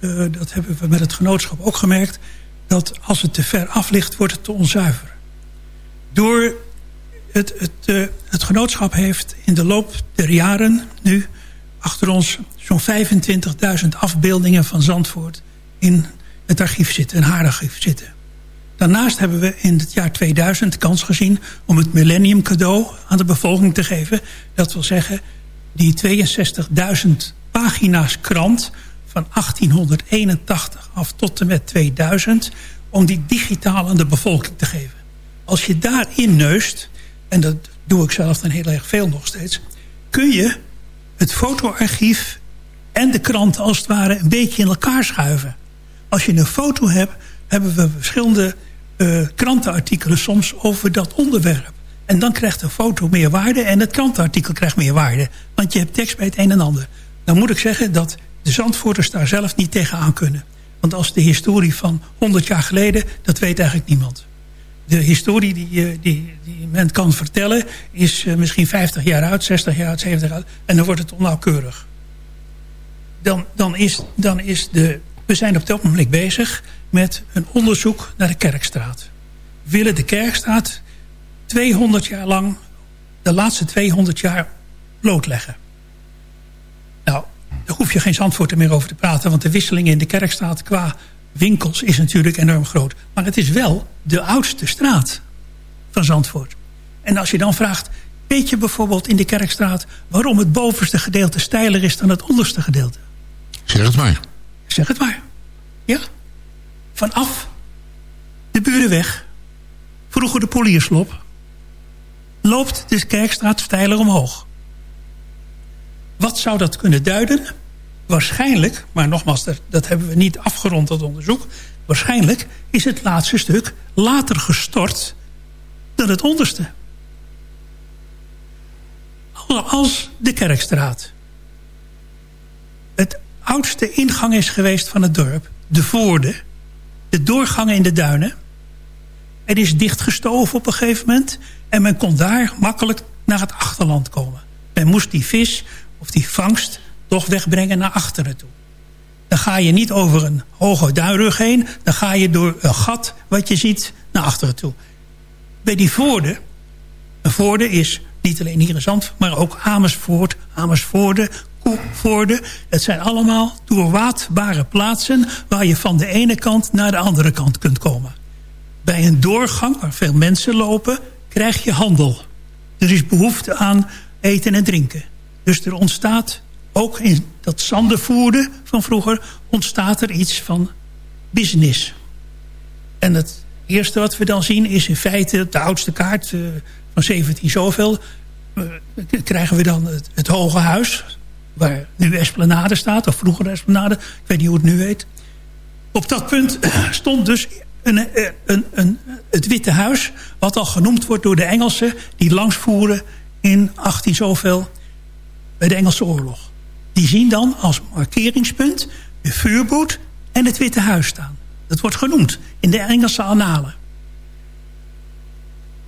eh, dat hebben we met het genootschap ook gemerkt... dat als het te ver af ligt, wordt het te onzuiver. Door het, het, eh, het genootschap heeft in de loop der jaren nu achter ons zo'n 25.000 afbeeldingen van Zandvoort in het archief zitten, een haararchief zitten. Daarnaast hebben we in het jaar 2000 de kans gezien om het millennium cadeau aan de bevolking te geven. Dat wil zeggen, die 62.000 pagina's krant van 1881 af tot en met 2000... om die digitaal aan de bevolking te geven. Als je daarin neust, en dat doe ik zelf dan heel erg veel nog steeds... kun je het fotoarchief en de krant als het ware een beetje in elkaar schuiven. Als je een foto hebt, hebben we verschillende uh, krantenartikelen soms over dat onderwerp. En dan krijgt de foto meer waarde en het krantenartikel krijgt meer waarde. Want je hebt tekst bij het een en ander. Dan moet ik zeggen dat de Zandvoorters daar zelf niet tegenaan kunnen. Want als de historie van 100 jaar geleden, dat weet eigenlijk niemand. De historie die, eh, die, die men kan vertellen is eh, misschien 50 jaar oud, 60 jaar oud, 70 jaar oud. En dan wordt het onnauwkeurig. Dan, dan, is, dan is de... We zijn op dit moment bezig met een onderzoek naar de Kerkstraat. Willen de Kerkstraat 200 jaar lang, de laatste 200 jaar, blootleggen. Nou, daar hoef je geen Zandvoort meer over te praten... want de wisseling in de Kerkstraat qua winkels is natuurlijk enorm groot. Maar het is wel de oudste straat van Zandvoort. En als je dan vraagt, weet je bijvoorbeeld in de Kerkstraat... waarom het bovenste gedeelte steiler is dan het onderste gedeelte? Zeg het maar. Zeg het maar. Ja. Vanaf de Burenweg, vroeger de Polierslop... loopt de Kerkstraat steiler omhoog. Wat zou dat kunnen duiden? Waarschijnlijk, maar nogmaals, dat hebben we niet afgerond, dat onderzoek... waarschijnlijk is het laatste stuk later gestort dan het onderste. Als de Kerkstraat het oudste ingang is geweest van het dorp... de Voorde, de doorgangen in de duinen... er is dichtgestoven op een gegeven moment... en men kon daar makkelijk naar het achterland komen. Men moest die vis of die vangst toch wegbrengen naar achteren toe. Dan ga je niet over een hoge duinrug heen. Dan ga je door een gat wat je ziet naar achteren toe. Bij die voorde. Een voorde is niet alleen hier in Zand, maar ook Amersfoort, Amersfoorde, Koevoorde. Het zijn allemaal doorwaadbare plaatsen... waar je van de ene kant naar de andere kant kunt komen. Bij een doorgang waar veel mensen lopen, krijg je handel. Er is behoefte aan eten en drinken. Dus er ontstaat, ook in dat zandenvoerde van vroeger... ontstaat er iets van business. En het eerste wat we dan zien is in feite de oudste kaart uh, van 17 zoveel. Uh, krijgen we dan het, het, Hoge Huis, waar nu Esplanade staat, of vroeger Esplanade. Ik weet niet hoe het nu heet. Op dat punt stond dus een, eh, een, een, het Witte Huis, wat al genoemd wordt door de Engelsen... die langsvoeren in 18 zoveel bij de Engelse oorlog. Die zien dan als markeringspunt de vuurboot en het Witte Huis staan. Dat wordt genoemd in de Engelse annalen.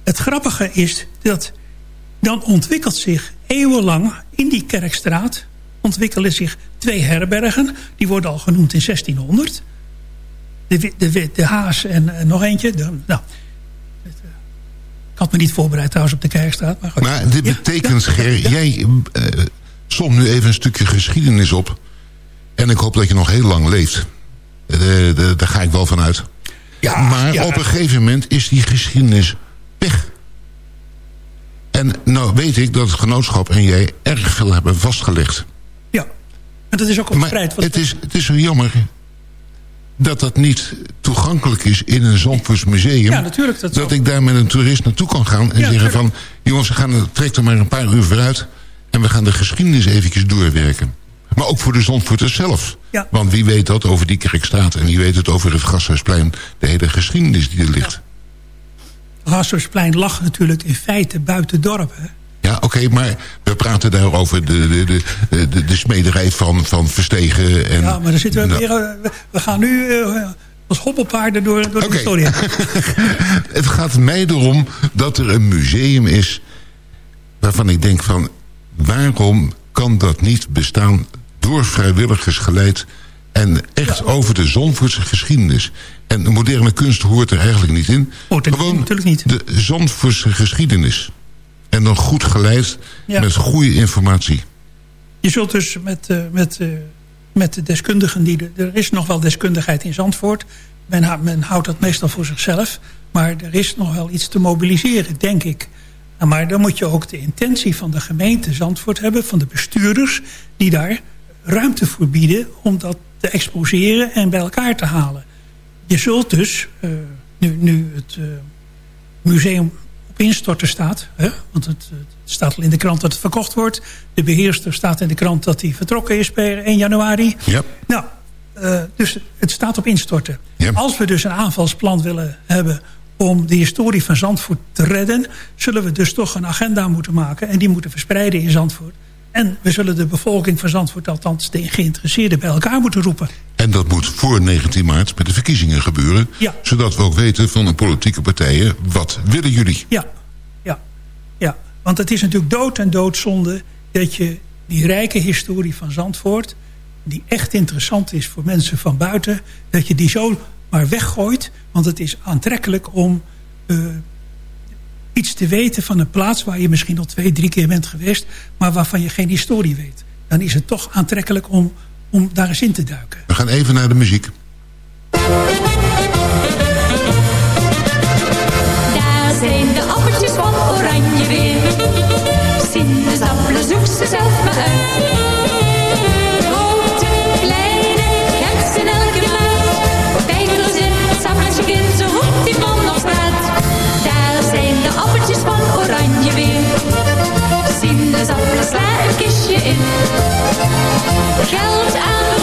Het grappige is dat dan ontwikkelt zich eeuwenlang in die kerkstraat... ontwikkelen zich twee herbergen. Die worden al genoemd in 1600. De, de, de Haas en, en nog eentje. De, nou, ik had me niet voorbereid trouwens op de kerkstraat. Maar, goed. maar dit betekent, ja, jij uh, som nu even een stukje geschiedenis op. En ik hoop dat je nog heel lang leeft. Uh, daar ga ik wel van uit. Ja, maar ja. op een gegeven moment is die geschiedenis weg. En nou weet ik dat het genootschap en jij erg veel hebben vastgelegd. Ja, en dat is ook al verspreid. Het is, het is zo jammer dat dat niet toegankelijk is in een Zandvoorts museum. Ja, natuurlijk. Dat, dat ik daar met een toerist naartoe kan gaan en ja, zeggen van... jongens, we gaan, trek er maar een paar uur vooruit... en we gaan de geschiedenis eventjes doorwerken. Maar ook voor de Zandvoorters zelf. Ja. Want wie weet dat over die Kerkstraat... en wie weet het over het Gasthuisplein... de hele geschiedenis die er ligt. Het Gasthuisplein lag natuurlijk in feite buiten dorp. Hè? Ja, oké, okay, maar we praten daar over de, de, de, de, de smederij van, van Verstegen. En, ja, maar dan zitten we nou. weer... We gaan nu uh, als hoppelpaarden door, door de historie. het gaat mij erom dat er een museum is... waarvan ik denk van... waarom kan dat niet bestaan door vrijwilligers geleid... en echt ja. over de Zonvoortse geschiedenis... En de moderne kunst hoort er eigenlijk niet in. Hoort er Gewoon natuurlijk niet. de Zandvoortse geschiedenis. En dan goed geleid Ja. met goede informatie. Je zult dus met, eh, met, eh, met de deskundigen... Die er is nog wel deskundigheid in Zandvoort. Men houdt dat meestal voor zichzelf. Maar er is nog wel iets te mobiliseren, denk ik. Nou, Maar dan moet je ook de intentie van de gemeente Zandvoort hebben... van de bestuurders die daar ruimte voor bieden... om dat te exposeren en bij elkaar te halen. Je zult dus, eh, nu, nu het eh, museum op instorten staat... Hè, want het, het staat al in de krant dat het verkocht wordt... de beheerster staat in de krant dat hij vertrokken is per 1 januari... Ja. Nou, eh, dus het staat op instorten. Als we dus een aanvalsplan willen hebben om de historie van Zandvoort te redden... zullen we dus toch een agenda moeten maken en die moeten verspreiden in Zandvoort. En we zullen de bevolking van Zandvoort, althans de geïnteresseerden, bij elkaar moeten roepen. En dat moet voor 19 maart met de verkiezingen gebeuren. Ja. Zodat we ook weten van de politieke partijen... wat willen jullie? Ja, ja, ja. Want het is natuurlijk dood en doodzonde dat je die rijke historie van Zandvoort... die echt interessant is voor mensen van buiten... dat je die zo maar weggooit. Want het is aantrekkelijk om eh, iets te weten van een plaats... waar je misschien al twee, drie keer bent geweest... maar waarvan je geen historie weet. Dan is het toch aantrekkelijk om, om daar eens in te duiken. We gaan even naar de muziek. Daar zijn de appeltjes van oranje weer. Geld aan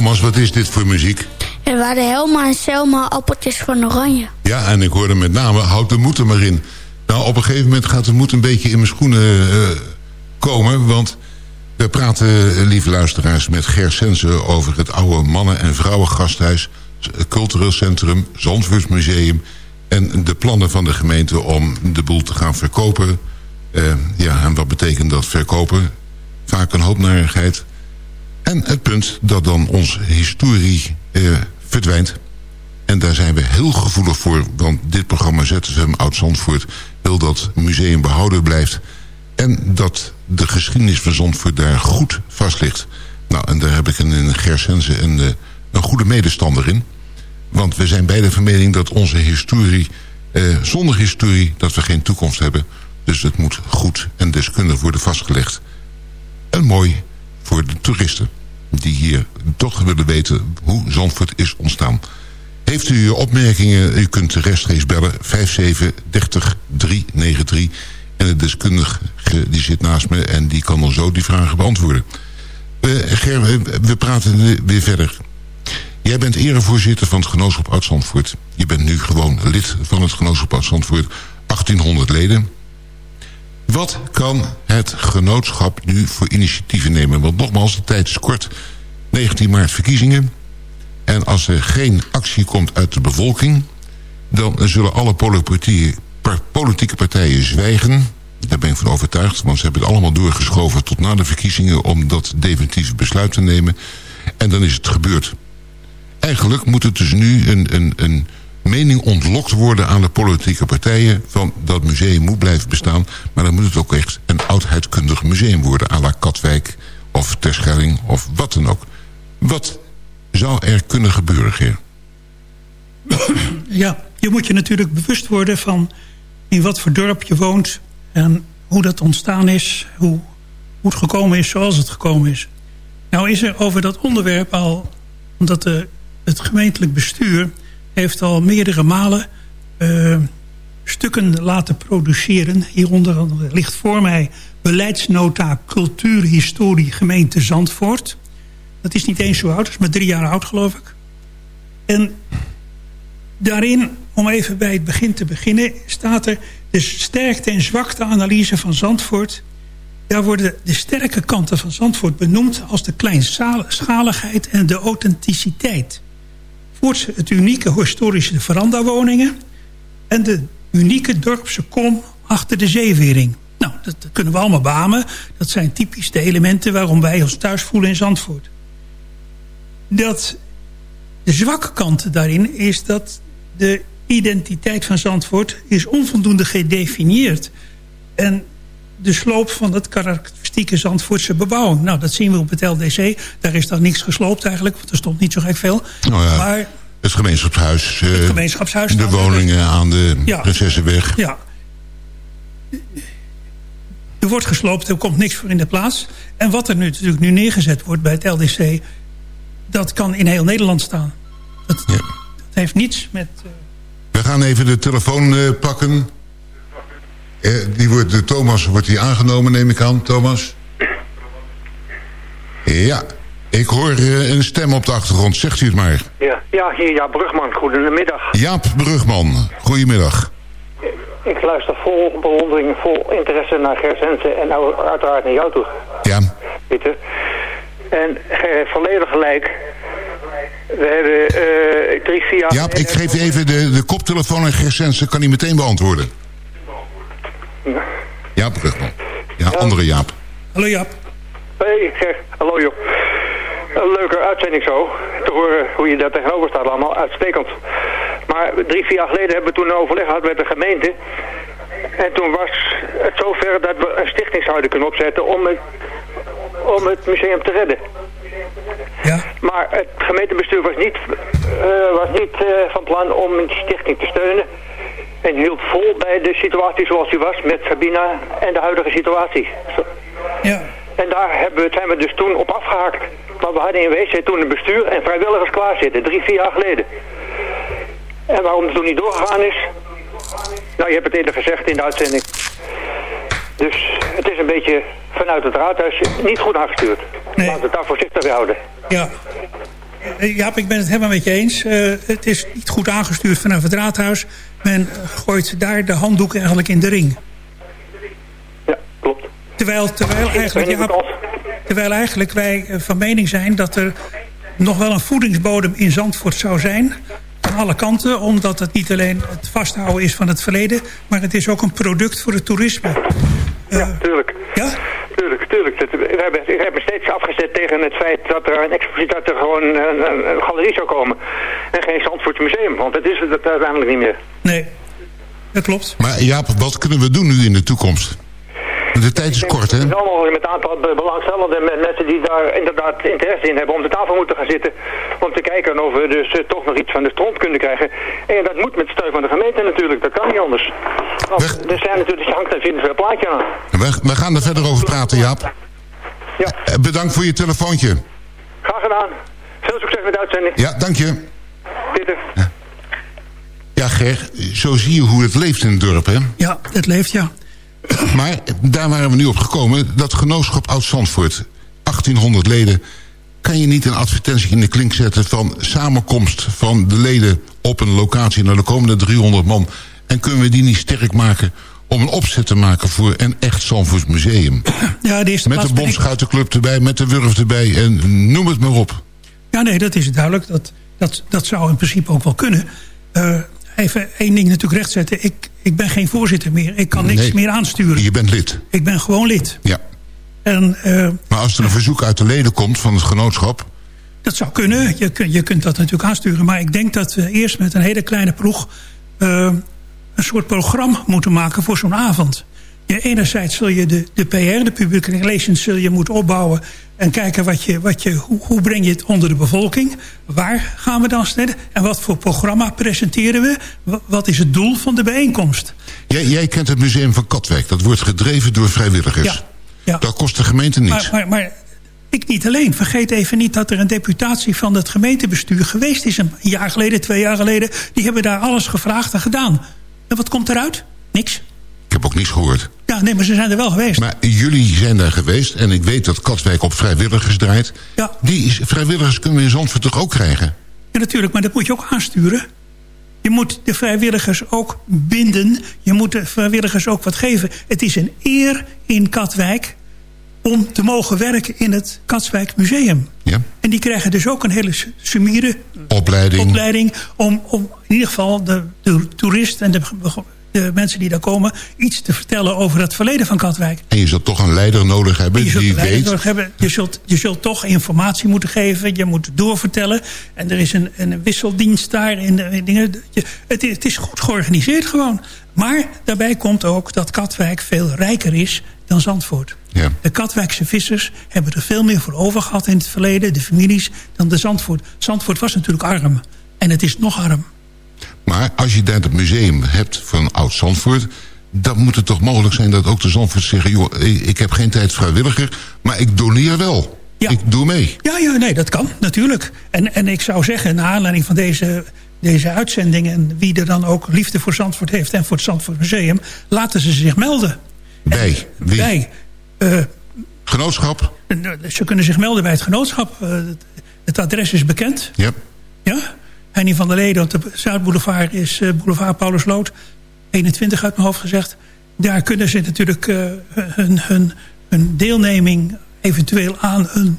Thomas, wat is dit voor muziek? Waren Helma en Selma appeltjes van oranje. Ja, en ik hoorde met name, houd de moed er maar in. Nou, op een gegeven moment gaat de moed een beetje in mijn schoenen eh, komen... want we praten, eh, lieve luisteraars, met Ger Sense... over het oude mannen- en vrouwengasthuis... cultureel centrum, Zandvoortsmuseum... en de plannen van de gemeente om de boel te gaan verkopen. Eh, ja, en wat betekent dat verkopen? Vaak een hoop narigheid. En het punt dat dan onze historie verdwijnt... En daar zijn we heel gevoelig voor, want dit programma ZFM Oud-Zandvoort... wil dat museum behouden blijft... en dat de geschiedenis van Zandvoort daar goed vast ligt. Nou, en daar heb ik in Gersense een, eh, een goede medestander in. Want we zijn beide van mening dat onze historie... Eh, zonder historie dat we geen toekomst hebben. Dus het moet goed en deskundig worden vastgelegd. En mooi voor de toeristen... die hier toch willen weten hoe Zandvoort is ontstaan... Heeft u opmerkingen, u kunt rechtstreeks bellen 5730393. En de deskundige die zit naast me en die kan dan zo die vragen beantwoorden. Eh, Ger, we praten weer verder. Jij bent erevoorzitter van het Genootschap Oud-Zandvoort. Je bent nu gewoon lid van het Genootschap Oud-Zandvoort. 1800 leden. Wat kan het genootschap nu voor initiatieven nemen? Want nogmaals, de tijd is kort. 19 maart verkiezingen. En als er geen actie komt uit de bevolking... dan zullen alle politieke, partijen zwijgen. Daar ben ik van overtuigd, want ze hebben het allemaal doorgeschoven... tot na de verkiezingen om dat definitieve besluit te nemen. En dan is het gebeurd. Eigenlijk moet het dus nu een, een, een mening ontlokt worden aan de politieke partijen... van dat museum moet blijven bestaan... maar dan moet het ook echt een oudheidkundig museum worden... à la Katwijk of Terschelling of wat dan ook. Wat zou er kunnen gebeuren, Geer? Ja, je moet je natuurlijk bewust worden van in wat voor dorp je woont... en hoe dat ontstaan is, hoe, hoe het gekomen is zoals het gekomen is. Nou is er over dat onderwerp al... omdat de, het gemeentelijk bestuur heeft al meerdere malen... Uh, stukken laten produceren. Hieronder ligt voor mij beleidsnota cultuurhistorie gemeente Zandvoort. Dat is niet eens zo oud, dat is maar drie jaar oud geloof ik. En daarin, om even bij het begin te beginnen... staat er de sterkte en zwakte analyse van Zandvoort. Daar worden de sterke kanten van Zandvoort benoemd... als de kleinschaligheid en de authenticiteit. Voorts het unieke historische verandawoningen... en de unieke dorpse kom achter de zeewering. Nou, dat, kunnen we allemaal beamen. Dat zijn typisch de elementen waarom wij ons thuis voelen in Zandvoort. Dat de zwakke kant daarin is dat de identiteit van Zandvoort is onvoldoende gedefinieerd. En de sloop van het karakteristieke Zandvoortse bebouwing. Nou, dat zien we op het LDC. Daar is dan niks gesloopt eigenlijk, want er stond niet zo gek veel. Nou ja, maar het gemeenschapshuis. het gemeenschapshuis. De woningen aan de ja. Prinsessenweg. Ja. Er wordt gesloopt, er komt niks voor in de plaats. En wat er nu, natuurlijk nu neergezet wordt bij het LDC... dat kan in heel Nederland staan. Dat, ja. dat heeft niets met... Uh... We gaan even de telefoon uh, pakken. Eh, die wordt, de Thomas wordt die aangenomen, neem ik aan. Thomas? Ja, ik hoor uh, een stem op de achtergrond. Zegt u het maar. Ja, ja hier Jaap Brugman. Goedemiddag. Jaap Brugman, goedemiddag. Ik luister vol bewondering, vol interesse naar Gersense en nou uiteraard naar jou toe. Ja. Pieter. En heeft volledig gelijk. We hebben uh, drie, vier jaar... Ja, ik geef even de, de koptelefoon aan Gersense. Kan hij meteen beantwoorden. Ja. Jaap Brugman. Ja, andere Jaap. Hallo Jaap. Hey, ik zeg, hallo joh. Een leuke uitzending zo. Te horen hoe je daar tegenover staat allemaal. Uitstekend. Maar drie, vier jaar geleden hebben we toen een overleg gehad met de gemeente. En toen was het zover dat we een stichting zouden kunnen opzetten om het, om het museum te redden. Ja. Maar het gemeentebestuur was niet, uh, was niet uh, van plan om een stichting te steunen. En hield vol bij de situatie zoals die was met Sabina en de huidige situatie. Ja. En daar hebben we, zijn we dus toen op afgehaakt. Want we hadden in WC toen een bestuur en vrijwilligers klaarzitten, drie, vier jaar geleden. En waarom het toen niet doorgegaan is? Nou, je hebt het eerder gezegd in de uitzending. Dus het is een beetje vanuit het raadhuis niet goed aangestuurd. Nee. Laten we het daar voorzichtig bij houden. Ja. Jaap, ik ben het helemaal met je eens. Uh, het is niet goed aangestuurd vanuit het raadhuis. Men gooit daar de handdoek eigenlijk in de ring. Ja, klopt. Terwijl, terwijl, eigenlijk, terwijl eigenlijk wij van mening zijn dat er nog wel een voedingsbodem in Zandvoort zou zijn aan alle kanten. Omdat het niet alleen het vasthouden is van het verleden... maar het is ook een product voor het toerisme. Ja, uh, tuurlijk. Ja? Tuurlijk, tuurlijk. We hebben, we hebben steeds afgezet tegen het feit dat er een expositie, dat er gewoon een, een, een, galerie zou komen. En geen Zandvoort museum, want dat is het uiteindelijk niet meer. Nee, dat klopt. Maar Jaap, wat kunnen we doen nu in de toekomst? De tijd is kort, hè? Het is allemaal met een aantal belangstellende mensen die daar inderdaad interesse in hebben om de tafel moeten gaan zitten. Om te kijken of we dus uh, toch nog iets van de stront kunnen krijgen. En dat moet met steun van de gemeente natuurlijk, dat kan niet anders. Want er zijn natuurlijk, je hangt een veel plaatje aan. We, we gaan er verder over praten, Jaap. Ja. Uh, bedankt voor je telefoontje. Graag gedaan. Veel succes met de uitzending. Ja, dank je. Peter. Ja. Ja, Ger, zo zie je hoe het leeft in het dorp, hè? Ja, het leeft, ja. Maar daar waren we nu op gekomen. Dat genootschap Oud-Zandvoort, 1800 leden... kan je niet een advertentie in de klink zetten... van samenkomst van de leden op een locatie... naar de komende 300 man. En kunnen we die niet sterk maken om een opzet te maken... voor een echt Zandvoort museum? Ja, de met de Bomschuitenclub erbij, met de Wurf erbij... en noem het maar op. Ja, nee, dat is duidelijk. Dat, dat, dat zou in principe ook wel kunnen... Uh, even één ding natuurlijk rechtzetten. Ik, ik ben geen voorzitter meer. Ik kan niks Nee, meer aansturen. Je bent lid. Ik ben gewoon lid. Ja. En, uh, Maar als er een verzoek uit de leden komt van het genootschap... Dat zou kunnen. Je, je kunt dat natuurlijk aansturen. Maar ik denk dat we eerst met een hele kleine ploeg... eh, een soort programma moeten maken voor zo'n avond. Je, enerzijds zul je de, de PR, de public relations, zul je moeten opbouwen... en kijken wat je, wat je, hoe, hoe breng je het onder de bevolking. Waar gaan we dan steden? En wat voor programma presenteren we? Wa- Wat is het doel van de bijeenkomst? Jij, jij kent het museum van Katwijk. Dat wordt gedreven door vrijwilligers. Ja, ja. Dat kost de gemeente niets. Maar, maar, maar ik niet alleen. Vergeet even niet dat er een deputatie van het gemeentebestuur geweest is... een jaar geleden, twee jaar geleden. Die hebben daar alles gevraagd en gedaan. En wat komt eruit? Niks. Heb ook niets gehoord. Ja, nee, maar ze zijn er wel geweest. Maar jullie zijn daar geweest. En ik weet dat Katwijk op vrijwilligers draait. Ja. Die is- vrijwilligers kunnen we in Zandvoort toch ook krijgen? Ja, natuurlijk, maar dat moet je ook aansturen. Je moet de vrijwilligers ook binden. Je moet de vrijwilligers ook wat geven. Het is een eer in Katwijk om te mogen werken in het Katwijk Museum. Ja. En die krijgen dus ook een hele sumiere Opleiding. opleiding... om, om in ieder geval de, de toerist en de, de mensen die daar komen... iets te vertellen over het verleden van Katwijk. En je zult toch een leider nodig hebben Je zult die leider weet... nodig hebben. Je zult, je zult toch informatie moeten geven. Je moet doorvertellen. En er is een, een wisseldienst daar. In de, in dingen. Het, is, het is goed georganiseerd gewoon. Maar daarbij komt ook dat Katwijk veel rijker is dan Zandvoort. Ja. De Katwijkse vissers hebben er veel meer voor over gehad in het verleden. De families dan de Zandvoort. Zandvoort was natuurlijk arm. En het is nog arm. Maar als je daar het museum hebt van oud Zandvoort... dan moet het toch mogelijk zijn dat ook de Zandvoort zeggen... joh, ik heb geen tijd vrijwilliger, maar ik doneer wel. Ja. Ik doe mee. Ja, ja, nee, dat kan, natuurlijk. En, en ik zou zeggen, naar aanleiding van deze, deze uitzending... en wie er dan ook liefde voor Zandvoort heeft en voor het Zandvoort Museum... laten ze zich melden. Bij wie? Bij. eh, Genootschap? ze kunnen zich melden bij het genootschap. Eh, het, het adres is bekend. Ja. Ja? Henny van der Leden op de Zuidboulevard is eh, boulevard Paulus Lood. 21 uit mijn hoofd gezegd. Daar kunnen ze natuurlijk eh, hun, hun, hun deelneming eventueel aan een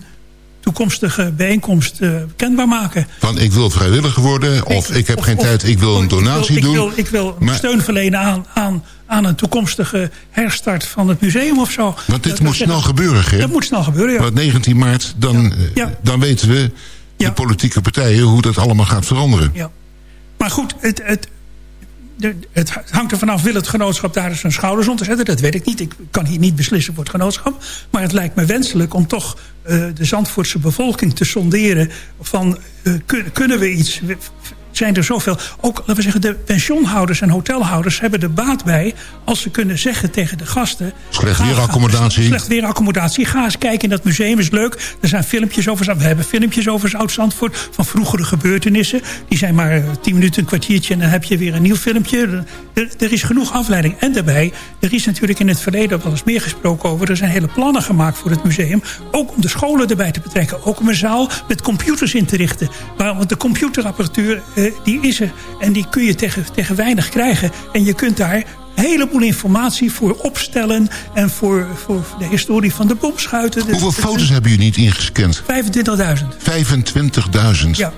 toekomstige bijeenkomst eh, kenbaar maken. Van ik wil vrijwilliger worden of ik, heb of- geen of- tijd, ik wil een donatie ik doen. wil, ik wil Maar- steun verlenen aan, aan, aan een toekomstige herstart van het museum of zo. Want dit Dat- moet dat- snel gebeuren, Ger. Dat moet snel gebeuren, ja. Want 19 maart, dan, Ja. dan weten we, de politieke partijen, hoe dat allemaal gaat veranderen. Ja. Maar goed, het, het, het hangt er vanaf, wil het genootschap daar zijn schouders onder zetten? Dat weet ik niet. Ik kan hier niet beslissen voor het genootschap. Maar het lijkt me wenselijk om toch eh, de Zandvoortse bevolking te sonderen... van eh, kun- kunnen we iets... Zijn er zoveel... Ook, laten we zeggen, de pensioenhouders en hotelhouders hebben er baat bij... als ze kunnen zeggen tegen de gasten... Slecht weeraccommodatie. Slecht weeraccommodatie. Ga eens kijken in dat museum, is leuk. Er zijn filmpjes over... We hebben filmpjes over Oud-Zandvoort... van vroegere gebeurtenissen. Die zijn maar eh, tien minuten, een kwartiertje... en dan heb je weer een nieuw filmpje. Er, er is genoeg afleiding. En daarbij, er is natuurlijk in het verleden... ook wel eens meer gesproken over... er zijn hele plannen gemaakt voor het museum. Ook om de scholen erbij te betrekken. Ook om een zaal met computers in te richten. Want de computerapparatuur, eh, die is er. En die kun je tegen, tegen weinig krijgen. En je kunt daar een heleboel informatie voor opstellen... en voor, voor de historie van de bomschuiten. Hoeveel foto's hebben jullie niet ingescand? 25.000. 25.000. Ja.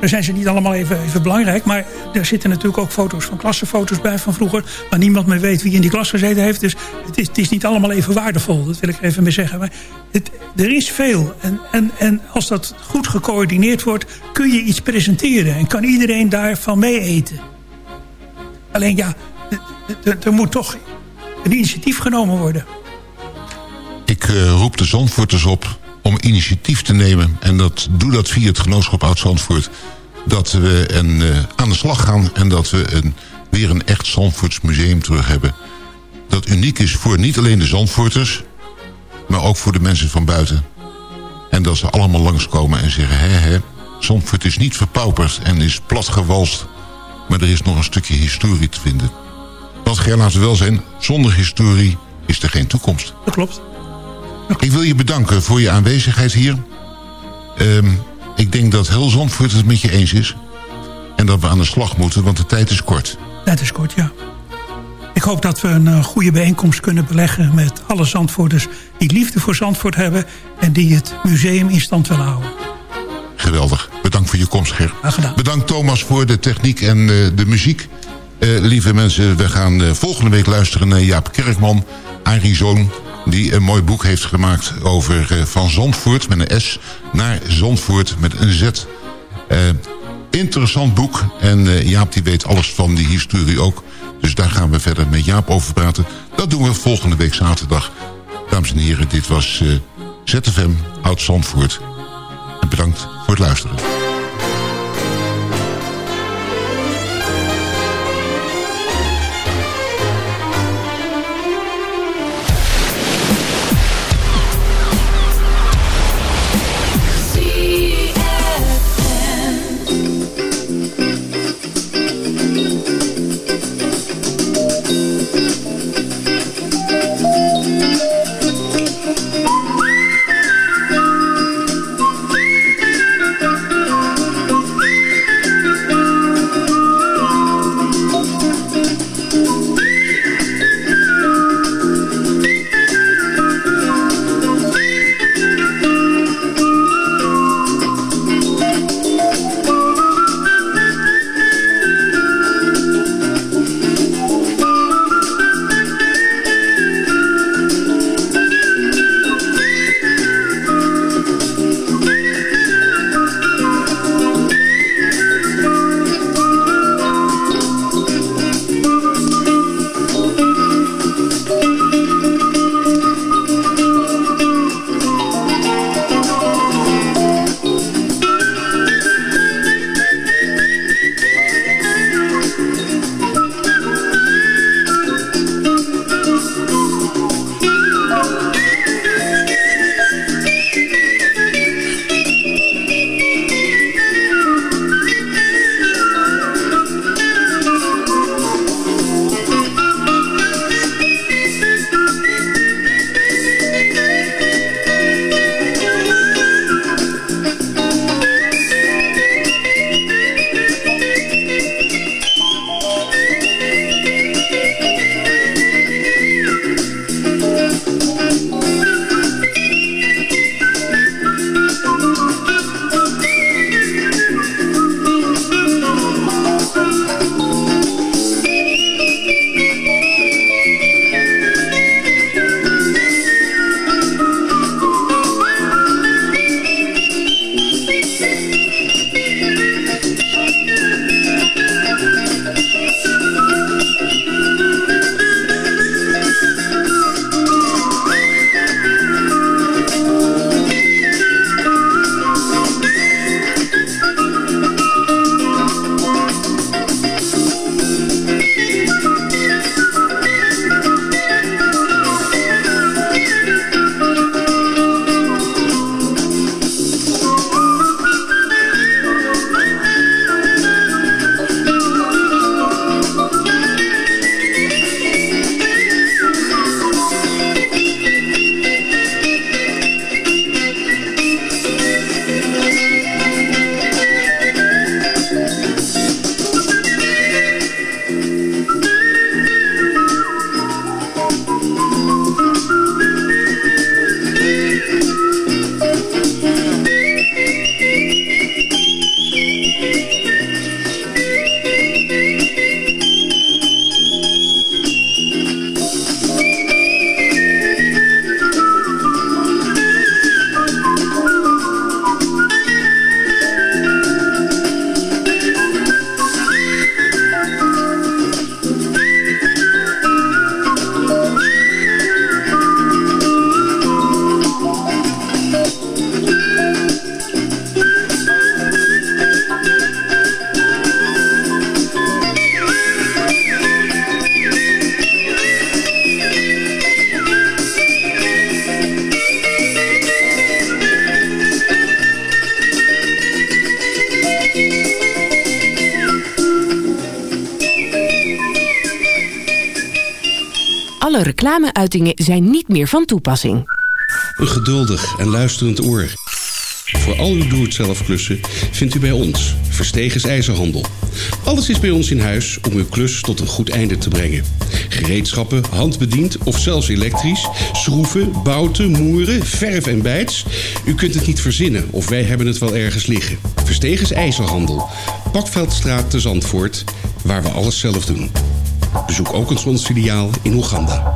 Dan zijn ze niet allemaal even, even belangrijk. Maar er zitten natuurlijk ook foto's van klassenfoto's bij van vroeger. Waar niemand meer weet wie in die klas gezeten heeft. Dus het is, het is niet allemaal even waardevol. Dat wil ik even mee zeggen. Maar er is veel. En, en, en als dat goed gecoördineerd wordt. Kun je iets presenteren. En kan iedereen daarvan mee eten. Alleen ja. Er moet toch een initiatief genomen worden. Ik eh, roep de Zandvoorters op om initiatief te nemen. En dat, doe dat via het genootschap Oud-Zandvoort. Dat we een, eh, aan de slag gaan en dat we een, weer een echt Zandvoorts museum terug hebben. Dat uniek is voor niet alleen de Zandvoorters, maar ook voor de mensen van buiten. En dat ze allemaal langskomen en zeggen... hè, hè, Zandvoort is niet verpauperd en is platgewalst... maar er is nog een stukje historie te vinden. Want Ger, laten we wel zijn, zonder historie is er geen toekomst. Dat klopt. Ik wil je bedanken voor je aanwezigheid hier. Ehm, ik denk dat heel Zandvoort het met je eens is. En dat we aan de slag moeten, want de tijd is kort. Dat is kort, ja. Ik hoop dat we een eh, goede bijeenkomst kunnen beleggen... met alle Zandvoorters die liefde voor Zandvoort hebben... en die het museum in stand willen houden. Geweldig. Bedankt voor je komst, Ger. Bedankt Thomas voor de techniek en eh, de muziek. Eh, lieve mensen, we gaan volgende week luisteren naar Jaap Kerkman, Arie Zoon... die een mooi boek heeft gemaakt over eh, van Zandvoort met een S... naar Zandvoort met een Z. Eh, interessant boek. En eh, Jaap die weet alles van die historie ook. Dus daar gaan we verder met Jaap over praten. Dat doen we volgende week zaterdag. Dames en heren, dit was ZFM Oud Zandvoort. En bedankt voor het luisteren. Reclameuitingen zijn niet meer van toepassing. Een geduldig en luisterend oor. Voor al uw doe-het-zelf klussen vindt u bij ons Verstegens IJzerhandel. Alles is bij ons in huis om uw klus tot een goed einde te brengen. Gereedschappen, handbediend of zelfs elektrisch, schroeven, bouten, moeren, verf en bijts. U kunt het niet verzinnen of wij hebben het wel ergens liggen. Verstegens IJzerhandel. Pakveldstraat te Zandvoort, waar we alles zelf doen. Bezoek ook eens ons filiaal in Oeganda.